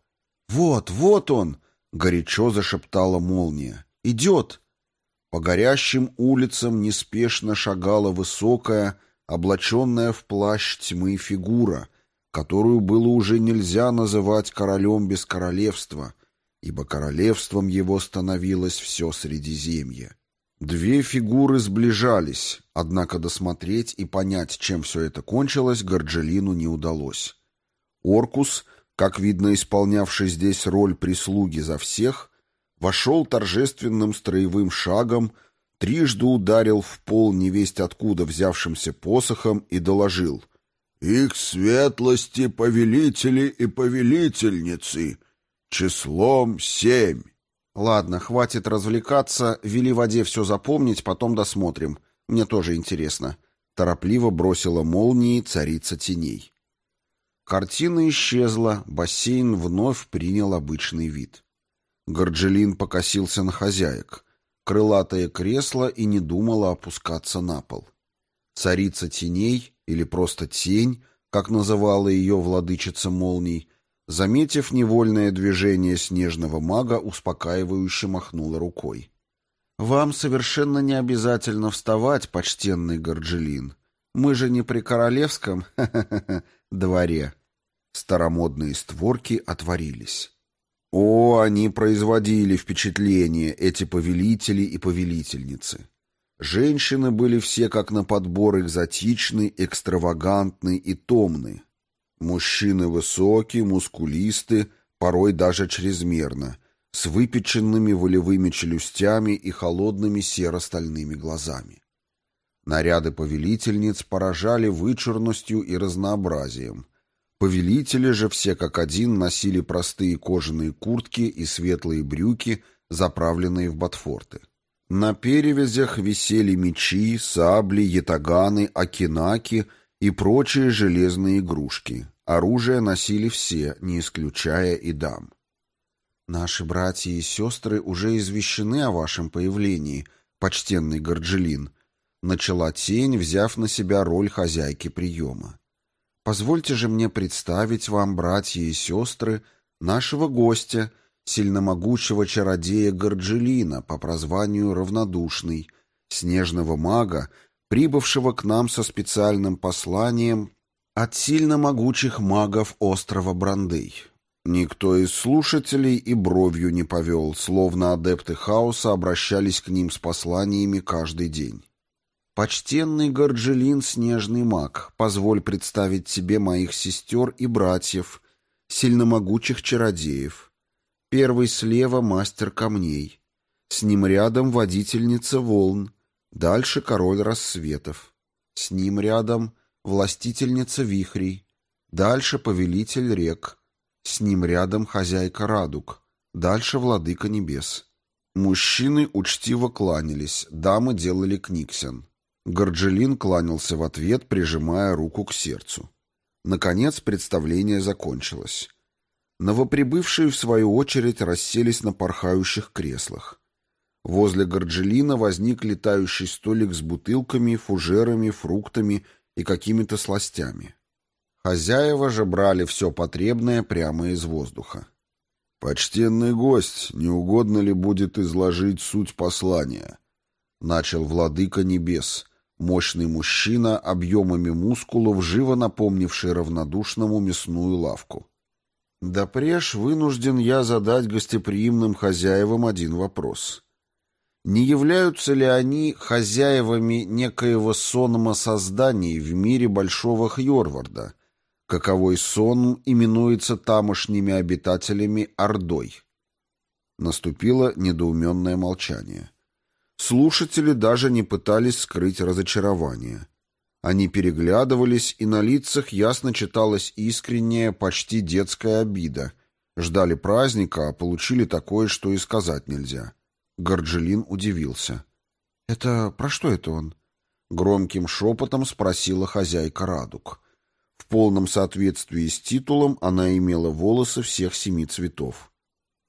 Вот, вот он! Горячо зашептала молния. Идет! По горящим улицам неспешно шагала высокая, облаченная в плащ тьмы фигура, которую было уже нельзя называть королем без королевства — ибо королевством его становилось все Средиземье. Две фигуры сближались, однако досмотреть и понять, чем все это кончилось, Горджелину не удалось. Оркус, как видно исполнявший здесь роль прислуги за всех, вошел торжественным строевым шагом, трижды ударил в пол невесть откуда взявшимся посохом и доложил «Их светлости повелители и повелительницы!» Числом семь. Ладно, хватит развлекаться, вели воде все запомнить, потом досмотрим. Мне тоже интересно. Торопливо бросила молнии царица теней. Картина исчезла, бассейн вновь принял обычный вид. Горджелин покосился на хозяек. Крылатое кресло и не думала опускаться на пол. Царица теней, или просто тень, как называла ее владычица молний, Заметив невольное движение снежного мага, успокаивающе махнула рукой. «Вам совершенно не обязательно вставать, почтенный Горджелин. Мы же не при королевском дворе». Старомодные створки отворились. О, они производили впечатление, эти повелители и повелительницы. Женщины были все как на подбор экзотичны, экстравагантны и томны. Мужчины высокие, мускулисты, порой даже чрезмерно, с выпеченными волевыми челюстями и холодными серо-стальными глазами. Наряды повелительниц поражали вычурностью и разнообразием. Повелители же все как один носили простые кожаные куртки и светлые брюки, заправленные в ботфорты. На перевязях висели мечи, сабли, ятаганы, акинаки и прочие железные игрушки, Оружие носили все, не исключая и дам. «Наши братья и сестры уже извещены о вашем появлении, почтенный Горджелин», начала тень, взяв на себя роль хозяйки приема. «Позвольте же мне представить вам, братья и сестры, нашего гостя, сильномогучего чародея Горджелина по прозванию Равнодушный, снежного мага, прибывшего к нам со специальным посланием от сильно могучих магов острова Брандей. Никто из слушателей и бровью не повел, словно адепты хаоса обращались к ним с посланиями каждый день. «Почтенный Горджелин, снежный маг, позволь представить тебе моих сестер и братьев, сильномогучих чародеев. Первый слева мастер камней, с ним рядом водительница волн, дальше король рассветов, с ним рядом властительница вихрей, дальше повелитель рек, с ним рядом хозяйка радуг, дальше владыка небес. Мужчины учтиво кланялись, дамы делали книксен. Горджелин кланялся в ответ, прижимая руку к сердцу. Наконец представление закончилось. Новоприбывшие, в свою очередь, расселись на порхающих креслах. Возле Горджелина возник летающий столик с бутылками, фужерами, фруктами и какими-то сластями. Хозяева же брали все потребное прямо из воздуха. «Почтенный гость, не угодно ли будет изложить суть послания?» Начал владыка небес, мощный мужчина, объемами мускулов, живо напомнивший равнодушному мясную лавку. «Да преж вынужден я задать гостеприимным хозяевам один вопрос. Не являются ли они хозяевами некоего сонма созданий в мире Большого Хьорварда, каковой сон именуется тамошними обитателями Ордой? Наступило недоуменное молчание. Слушатели даже не пытались скрыть разочарование. Они переглядывались, и на лицах ясно читалась искренняя, почти детская обида. Ждали праздника, а получили такое, что и сказать нельзя. Горджелин удивился. «Это про что это он?» Громким шепотом спросила хозяйка Радуг. В полном соответствии с титулом она имела волосы всех семи цветов.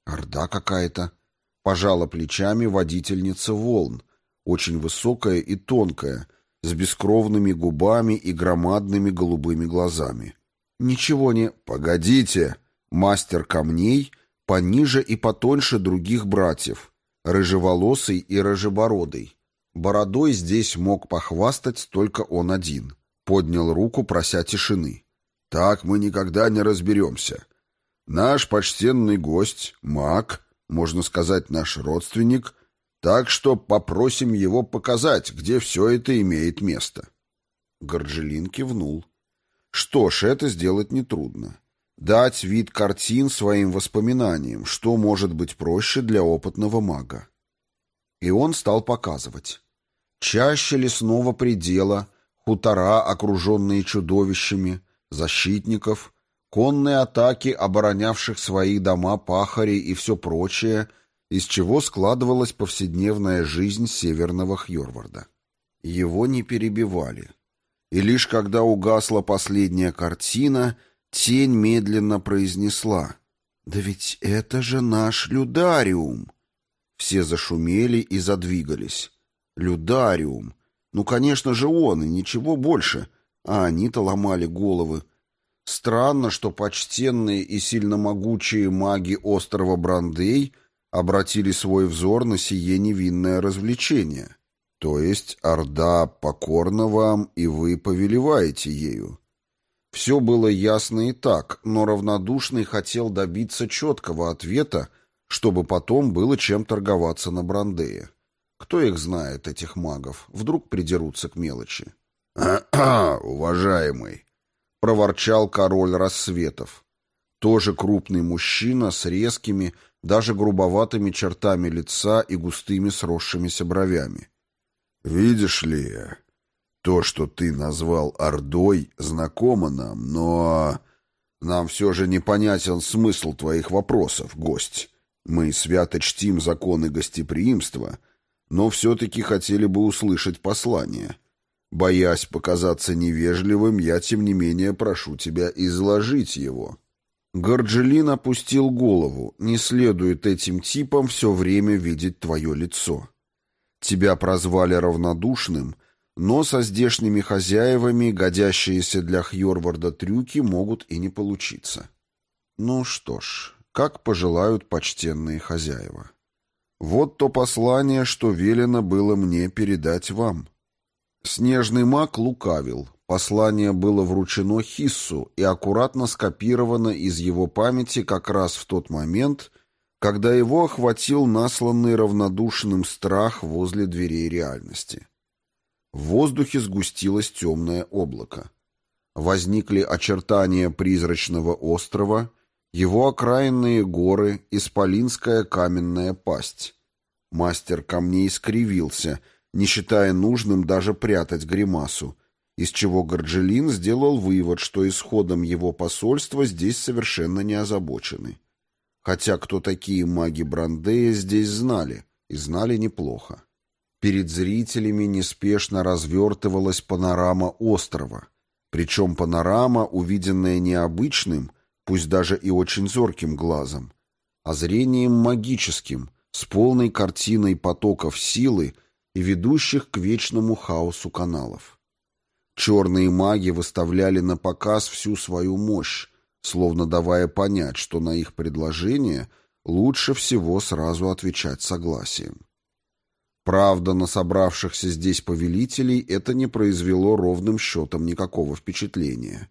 «Орда какая-то», — пожала плечами водительница волн, очень высокая и тонкая, с бескровными губами и громадными голубыми глазами. «Ничего не...» «Погодите!» Мастер камней пониже и потоньше других братьев — рыжеволосый и рыжебородый. Бородой здесь мог похвастать только он один. Поднял руку, прося тишины. «Так мы никогда не разберемся. Наш почтенный гость, маг, можно сказать, наш родственник, так что попросим его показать, где все это имеет место». Горджелин кивнул. «Что ж, это сделать нетрудно. Дать вид картин своим воспоминаниям, что может быть проще для опытного мага. И он стал показывать. Чаще лесного предела, хутора, окруженные чудовищами, защитников, конные атаки оборонявших свои дома пахарей и все прочее, из чего складывалась повседневная жизнь северного Хьорварда. Его не перебивали. И лишь когда угасла последняя картина — Тень медленно произнесла. «Да ведь это же наш людариум!» Все зашумели и задвигались. «Людариум! Ну, конечно же, он, и ничего больше!» А они-то ломали головы. Странно, что почтенные и сильно могучие маги острова Брандей обратили свой взор на сие невинное развлечение. То есть Орда покорна вам, и вы повелеваете ею. Все было ясно и так, но равнодушный хотел добиться четкого ответа, чтобы потом было чем торговаться на Брандее. Кто их знает, этих магов? Вдруг придерутся к мелочи. уважаемый!» — проворчал король рассветов. Тоже крупный мужчина с резкими, даже грубоватыми чертами лица и густыми сросшимися бровями. «Видишь ли, то, что ты назвал Ордой, знакомо нам, но... Нам все же непонятен смысл твоих вопросов, гость. Мы свято чтим законы гостеприимства, но все-таки хотели бы услышать послание. Боясь показаться невежливым, я, тем не менее, прошу тебя изложить его». Горджелин опустил голову. «Не следует этим типам все время видеть твое лицо. Тебя прозвали равнодушным, но со здешними хозяевами годящиеся для Хьорварда трюки могут и не получиться. Ну что ж, как пожелают почтенные хозяева. Вот то послание, что велено было мне передать вам. Снежный маг лукавил. Послание было вручено Хиссу и аккуратно скопировано из его памяти как раз в тот момент, когда его охватил насланный равнодушным страх возле дверей реальности. В воздухе сгустилось темное облако. Возникли очертания призрачного острова, его окраинные горы, исполинская каменная пасть. Мастер камней скривился, не считая нужным даже прятать гримасу, из чего Горджелин сделал вывод, что исходом его посольства здесь совершенно не озабочены. Хотя кто такие маги Брандея здесь знали, и знали неплохо. Перед зрителями неспешно развертывалась панорама острова. Причем панорама, увиденная необычным, пусть даже и очень зорким глазом, а зрением магическим, с полной картиной потоков силы и ведущих к вечному хаосу каналов. Черные маги выставляли на показ всю свою мощь, словно давая понять, что на их предложение лучше всего сразу отвечать согласием. Правда, на собравшихся здесь повелителей это не произвело ровным счетом никакого впечатления.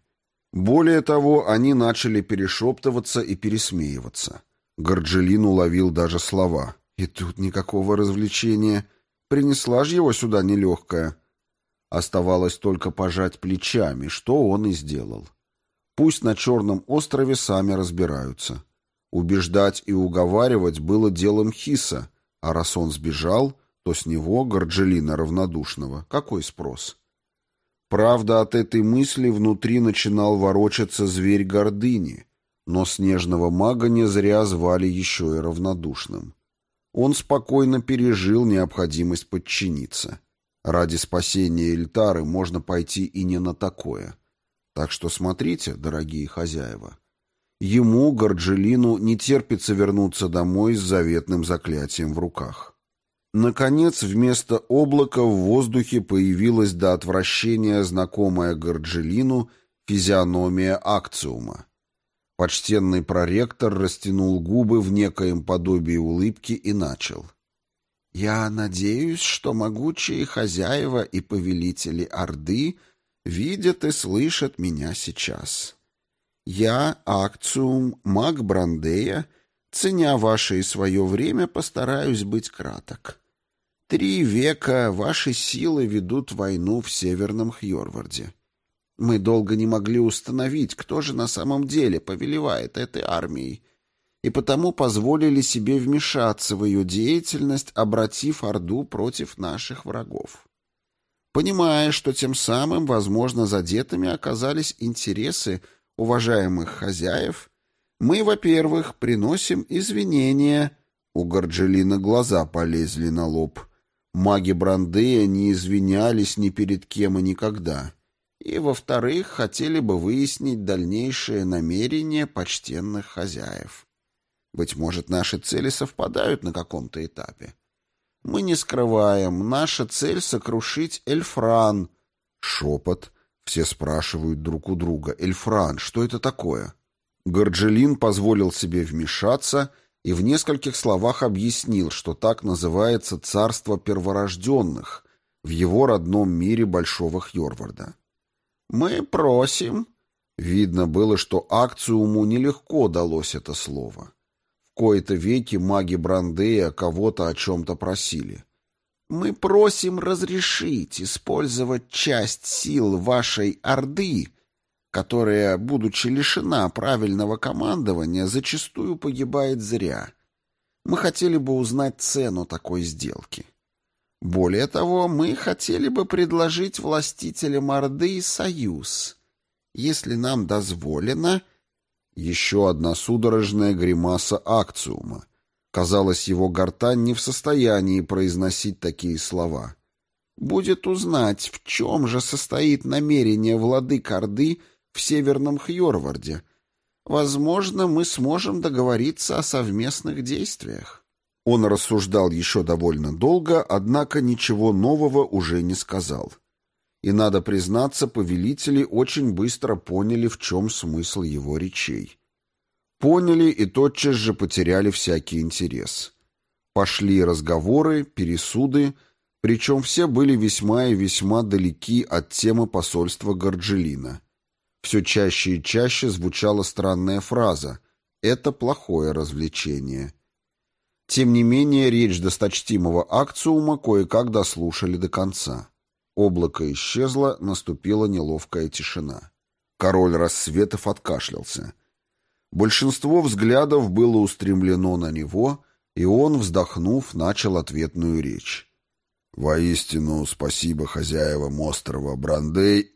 Более того, они начали перешептываться и пересмеиваться. Горджелин уловил даже слова. «И тут никакого развлечения. Принесла ж его сюда нелегкая». Оставалось только пожать плечами, что он и сделал. Пусть на Черном острове сами разбираются. Убеждать и уговаривать было делом Хиса, а раз он сбежал, то с него, Горджелина равнодушного, какой спрос? Правда, от этой мысли внутри начинал ворочаться зверь гордыни, но снежного мага не зря звали еще и равнодушным. Он спокойно пережил необходимость подчиниться. Ради спасения Эльтары можно пойти и не на такое. Так что смотрите, дорогие хозяева. Ему, Горджелину, не терпится вернуться домой с заветным заклятием в руках. Наконец, вместо облака в воздухе появилась до отвращения знакомая Горджелину физиономия акциума. Почтенный проректор растянул губы в некоем подобии улыбки и начал. «Я надеюсь, что могучие хозяева и повелители Орды видят и слышат меня сейчас. Я, акциум, маг Брандея, ценя ваше и свое время, постараюсь быть краток». Три века ваши силы ведут войну в Северном Хьорварде. Мы долго не могли установить, кто же на самом деле повелевает этой армией, и потому позволили себе вмешаться в ее деятельность, обратив Орду против наших врагов. Понимая, что тем самым, возможно, задетыми оказались интересы уважаемых хозяев, мы, во-первых, приносим извинения... У Горджелина глаза полезли на лоб — Маги Брандея не извинялись ни перед кем и никогда. И, во-вторых, хотели бы выяснить дальнейшие намерения почтенных хозяев. Быть может, наши цели совпадают на каком-то этапе. Мы не скрываем, наша цель — сокрушить Эльфран. Шепот. Все спрашивают друг у друга. Эльфран, что это такое? Горджелин позволил себе вмешаться — и в нескольких словах объяснил, что так называется царство перворожденных в его родном мире Большого Хьорварда. «Мы просим...» Видно было, что акциуму нелегко далось это слово. В кои-то веки маги Брандея кого-то о чем-то просили. «Мы просим разрешить использовать часть сил вашей Орды которая, будучи лишена правильного командования, зачастую погибает зря. Мы хотели бы узнать цену такой сделки. Более того, мы хотели бы предложить властителям Орды союз. Если нам дозволено... Еще одна судорожная гримаса акциума. Казалось, его гортань не в состоянии произносить такие слова. Будет узнать, в чем же состоит намерение владык Орды в Северном Хьорварде. Возможно, мы сможем договориться о совместных действиях». Он рассуждал еще довольно долго, однако ничего нового уже не сказал. И, надо признаться, повелители очень быстро поняли, в чем смысл его речей. Поняли и тотчас же потеряли всякий интерес. Пошли разговоры, пересуды, Причем все были весьма и весьма далеки от темы посольства Горджелина. Все чаще и чаще звучала странная фраза «это плохое развлечение». Тем не менее, речь досточтимого акциума кое-как дослушали до конца. Облако исчезло, наступила неловкая тишина. Король рассветов откашлялся. Большинство взглядов было устремлено на него, и он, вздохнув, начал ответную речь. «Воистину, спасибо хозяевам острова Брандей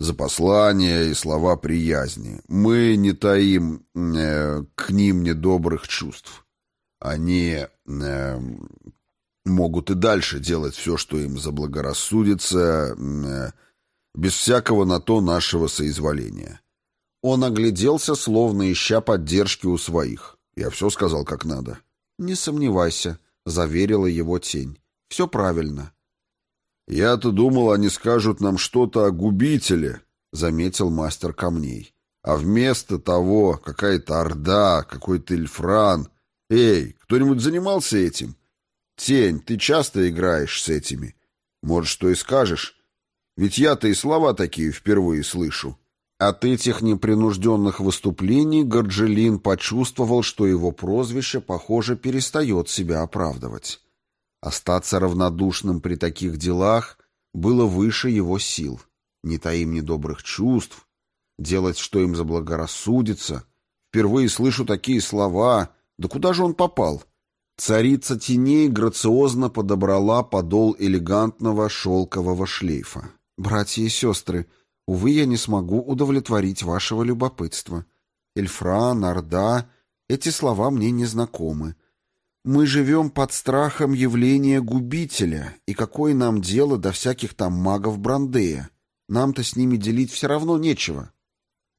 за послание и слова приязни. Мы не таим э, к ним недобрых чувств. Они э, могут и дальше делать все, что им заблагорассудится, э, без всякого на то нашего соизволения. Он огляделся, словно ища поддержки у своих. Я все сказал как надо. «Не сомневайся», — заверила его тень. «Все правильно». «Я-то думал, они скажут нам что-то о губителе», — заметил мастер камней. «А вместо того какая-то орда, какой-то эльфран. Эй, кто-нибудь занимался этим? Тень, ты часто играешь с этими. Может, что и скажешь? Ведь я-то и слова такие впервые слышу». От этих непринужденных выступлений Горджелин почувствовал, что его прозвище, похоже, перестает себя оправдывать. Остаться равнодушным при таких делах было выше его сил. Не таим недобрых чувств, делать, что им заблагорассудится. Впервые слышу такие слова. Да куда же он попал? Царица теней грациозно подобрала подол элегантного шелкового шлейфа. «Братья и сестры», Увы, я не смогу удовлетворить вашего любопытства. Эльфран, Орда — эти слова мне не знакомы. Мы живем под страхом явления губителя, и какое нам дело до всяких там магов Брандея? Нам-то с ними делить все равно нечего.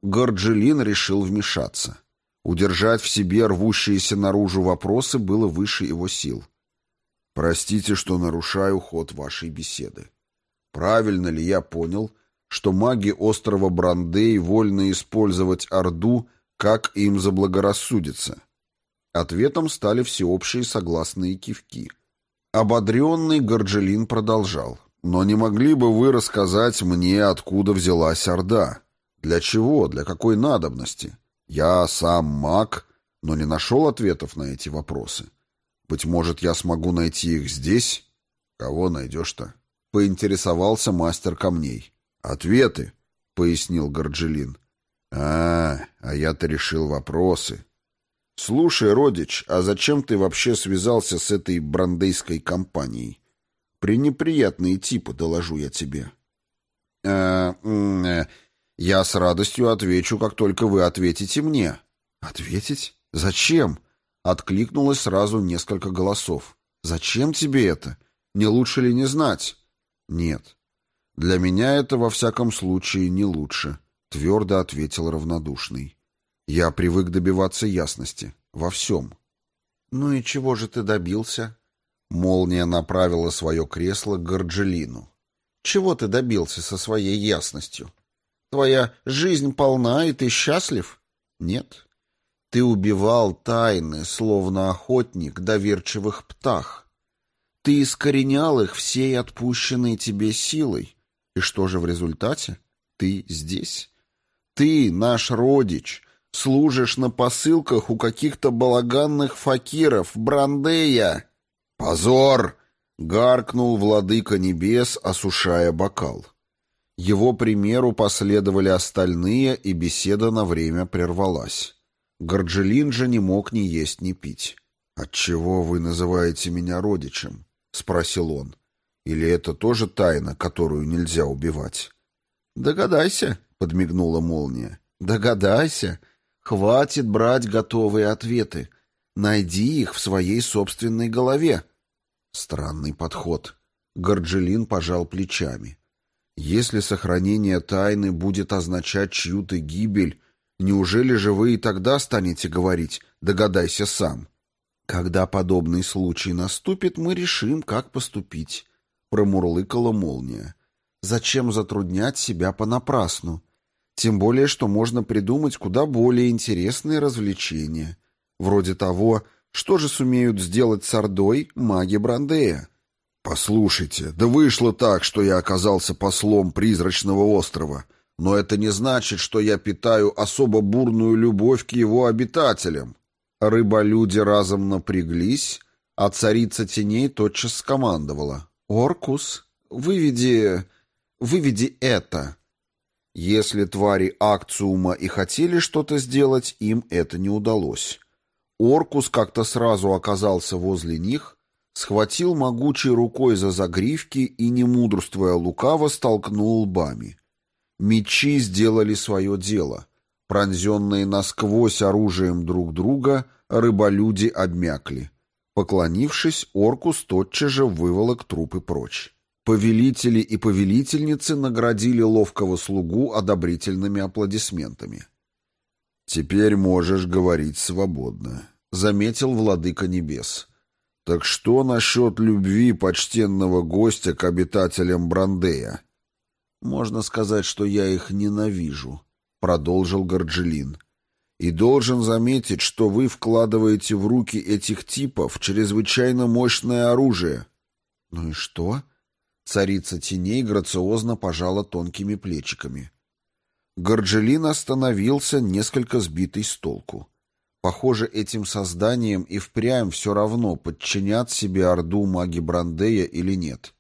Горджелин решил вмешаться. Удержать в себе рвущиеся наружу вопросы было выше его сил. «Простите, что нарушаю ход вашей беседы. Правильно ли я понял, что маги острова Брандей вольны использовать Орду, как им заблагорассудится. Ответом стали всеобщие согласные кивки. Ободренный Горджелин продолжал. «Но не могли бы вы рассказать мне, откуда взялась Орда? Для чего? Для какой надобности? Я сам маг, но не нашел ответов на эти вопросы. Быть может, я смогу найти их здесь? Кого найдешь-то?» Поинтересовался мастер камней. «Ответы», — пояснил Горджелин. «А, а я-то решил вопросы». «Слушай, родич, а зачем ты вообще связался с этой брандейской компанией? Пренеприятные типы, доложу я тебе». «Э, э, я с радостью отвечу, как только вы ответите мне». «Ответить? Зачем?» — откликнулось сразу несколько голосов. «Зачем тебе это? Не лучше ли не знать?» «Нет, «Для меня это, во всяком случае, не лучше», — твердо ответил равнодушный. «Я привык добиваться ясности. Во всем». «Ну и чего же ты добился?» Молния направила свое кресло к Горджелину. «Чего ты добился со своей ясностью? Твоя жизнь полна, и ты счастлив?» «Нет. Ты убивал тайны, словно охотник доверчивых птах. Ты искоренял их всей отпущенной тебе силой, и что же в результате? Ты здесь? Ты, наш родич, служишь на посылках у каких-то балаганных факиров, Брандея. Позор! Гаркнул владыка небес, осушая бокал. Его примеру последовали остальные, и беседа на время прервалась. Горджелин же не мог ни есть, ни пить. «Отчего вы называете меня родичем?» — спросил он. Или это тоже тайна, которую нельзя убивать? Догадайся, подмигнула молния. Догадайся. Хватит брать готовые ответы. Найди их в своей собственной голове. Странный подход. Горджелин пожал плечами. Если сохранение тайны будет означать чью-то гибель, неужели же вы и тогда станете говорить «догадайся сам»? Когда подобный случай наступит, мы решим, как поступить промурлыкала молния. Зачем затруднять себя понапрасну? Тем более, что можно придумать куда более интересные развлечения, вроде того, Что же сумеют сделать с Ордой маги Брандея? «Послушайте, да вышло так, что я оказался послом призрачного острова, но это не значит, что я питаю особо бурную любовь к его обитателям». Рыболюди разом напряглись, а царица теней тотчас скомандовала. «Оркус, выведи... выведи это». Если твари Акциума и хотели что-то сделать, им это не удалось. Оркус как-то сразу оказался возле них, схватил могучей рукой за загривки и, не мудрствуя лукаво, столкнул лбами. Мечи сделали свое дело. Пронзенные насквозь оружием друг друга, рыболюди обмякли. Поклонившись, Оркус тотчас же выволок трупы прочь. Повелители и повелительницы наградили ловкого слугу одобрительными аплодисментами. «Теперь можешь говорить свободно», — заметил владыка небес. «Так что насчет любви почтенного гостя к обитателям Брандея?» «Можно сказать, что я их ненавижу», — продолжил Горджелин. «И должен заметить, что вы вкладываете в руки этих типов чрезвычайно мощное оружие». «Ну и что?» Царица теней грациозно пожала тонкими плечиками. Горджелин остановился, несколько сбитый с толку. Похоже, этим созданием и впрямь все равно, подчинят себе Орду маги Брандея или нет.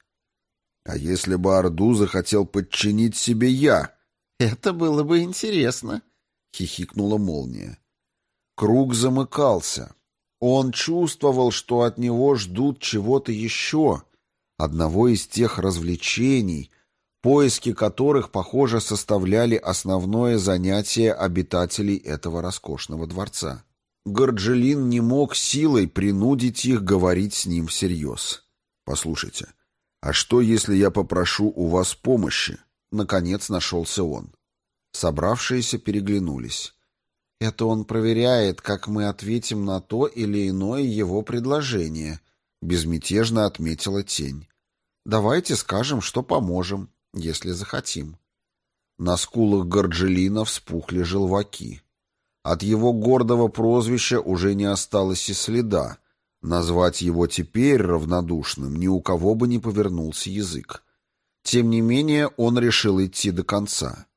А если бы Орду захотел подчинить себе я? Это было бы интересно, — хихикнула молния. Круг замыкался. Он чувствовал, что от него ждут чего-то еще, одного из тех развлечений, поиски которых, похоже, составляли основное занятие обитателей этого роскошного дворца. Горджелин не мог силой принудить их говорить с ним всерьез. «Послушайте, а что, если я попрошу у вас помощи?» Наконец нашелся он. Собравшиеся переглянулись. «Это он проверяет, как мы ответим на то или иное его предложение», — безмятежно отметила тень. «Давайте скажем, что поможем, если захотим». На скулах Горджелина вспухли желваки. От его гордого прозвища уже не осталось и следа. Назвать его теперь равнодушным ни у кого бы не повернулся язык. Тем не менее он решил идти до конца.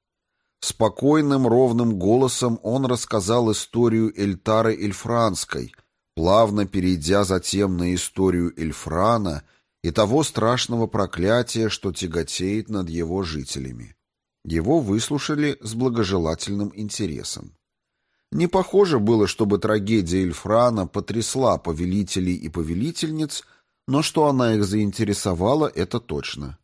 Спокойным, ровным голосом он рассказал историю Эльтары Эльфранской, плавно перейдя затем на историю Эльфрана и того страшного проклятия, что тяготеет над его жителями. Его выслушали с благожелательным интересом. Не похоже было, чтобы трагедия Эльфрана потрясла повелителей и повелительниц, но что она их заинтересовала, это точно.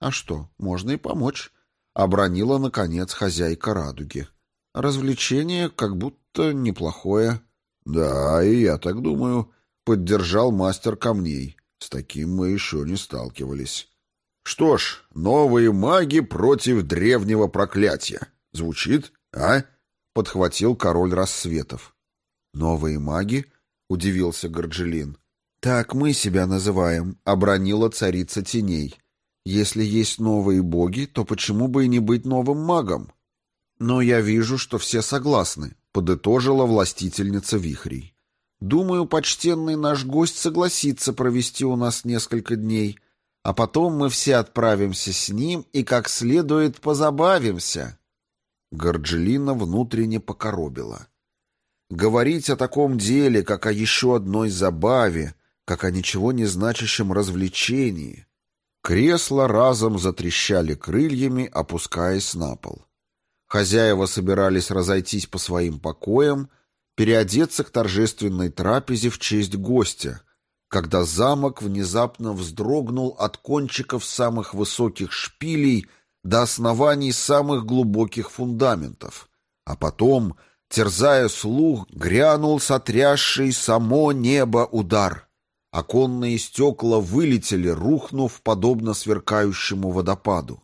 А что, можно и помочь, обронила, наконец, хозяйка радуги. Развлечение как будто неплохое. Да, и я так думаю, поддержал мастер камней. С таким мы еще не сталкивались. Что ж, новые маги против древнего проклятия. Звучит, а? — подхватил король рассветов. «Новые маги?» — удивился Горджелин. «Так мы себя называем», — обронила царица теней. «Если есть новые боги, то почему бы и не быть новым магом?» «Но я вижу, что все согласны», — подытожила властительница вихрей. «Думаю, почтенный наш гость согласится провести у нас несколько дней, а потом мы все отправимся с ним и как следует позабавимся». Горджелина внутренне покоробила. Говорить о таком деле, как о еще одной забаве, как о ничего не значащем развлечении. Кресла разом затрещали крыльями, опускаясь на пол. Хозяева собирались разойтись по своим покоям, переодеться к торжественной трапезе в честь гостя, когда замок внезапно вздрогнул от кончиков самых высоких шпилей — до оснований самых глубоких фундаментов, а потом, терзая слух, грянул сотрясший само небо удар. Оконные стекла вылетели, рухнув подобно сверкающему водопаду.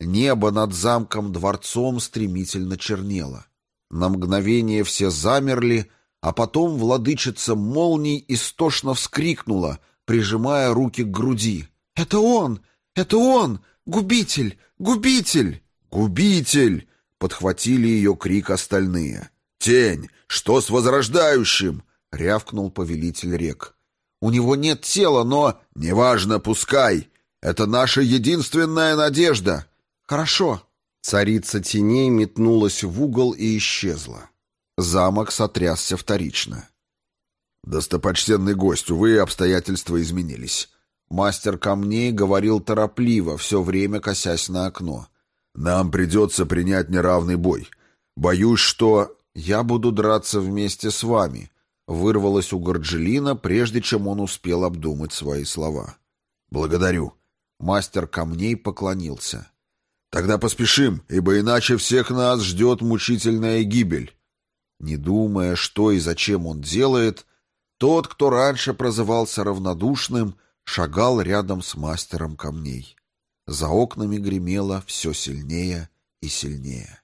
Небо над замком-дворцом стремительно чернело. На мгновение все замерли, а потом владычица молний истошно вскрикнула, прижимая руки к груди. «Это он! Это он! Губитель! Губитель! Губитель!» — подхватили ее крик остальные. «Тень! Что с возрождающим?» — рявкнул повелитель рек. «У него нет тела, но...» «Неважно, пускай! Это наша единственная надежда!» «Хорошо!» Царица теней метнулась в угол и исчезла. Замок сотрясся вторично. «Достопочтенный гость, увы, обстоятельства изменились». Мастер камней говорил торопливо, все время косясь на окно. «Нам придется принять неравный бой. Боюсь, что...» «Я буду драться вместе с вами», — вырвалось у Горджелина, прежде чем он успел обдумать свои слова. «Благодарю». Мастер камней поклонился. «Тогда поспешим, ибо иначе всех нас ждет мучительная гибель». Не думая, что и зачем он делает, тот, кто раньше прозывался равнодушным, шагал рядом с мастером камней. За окнами гремело все сильнее и сильнее.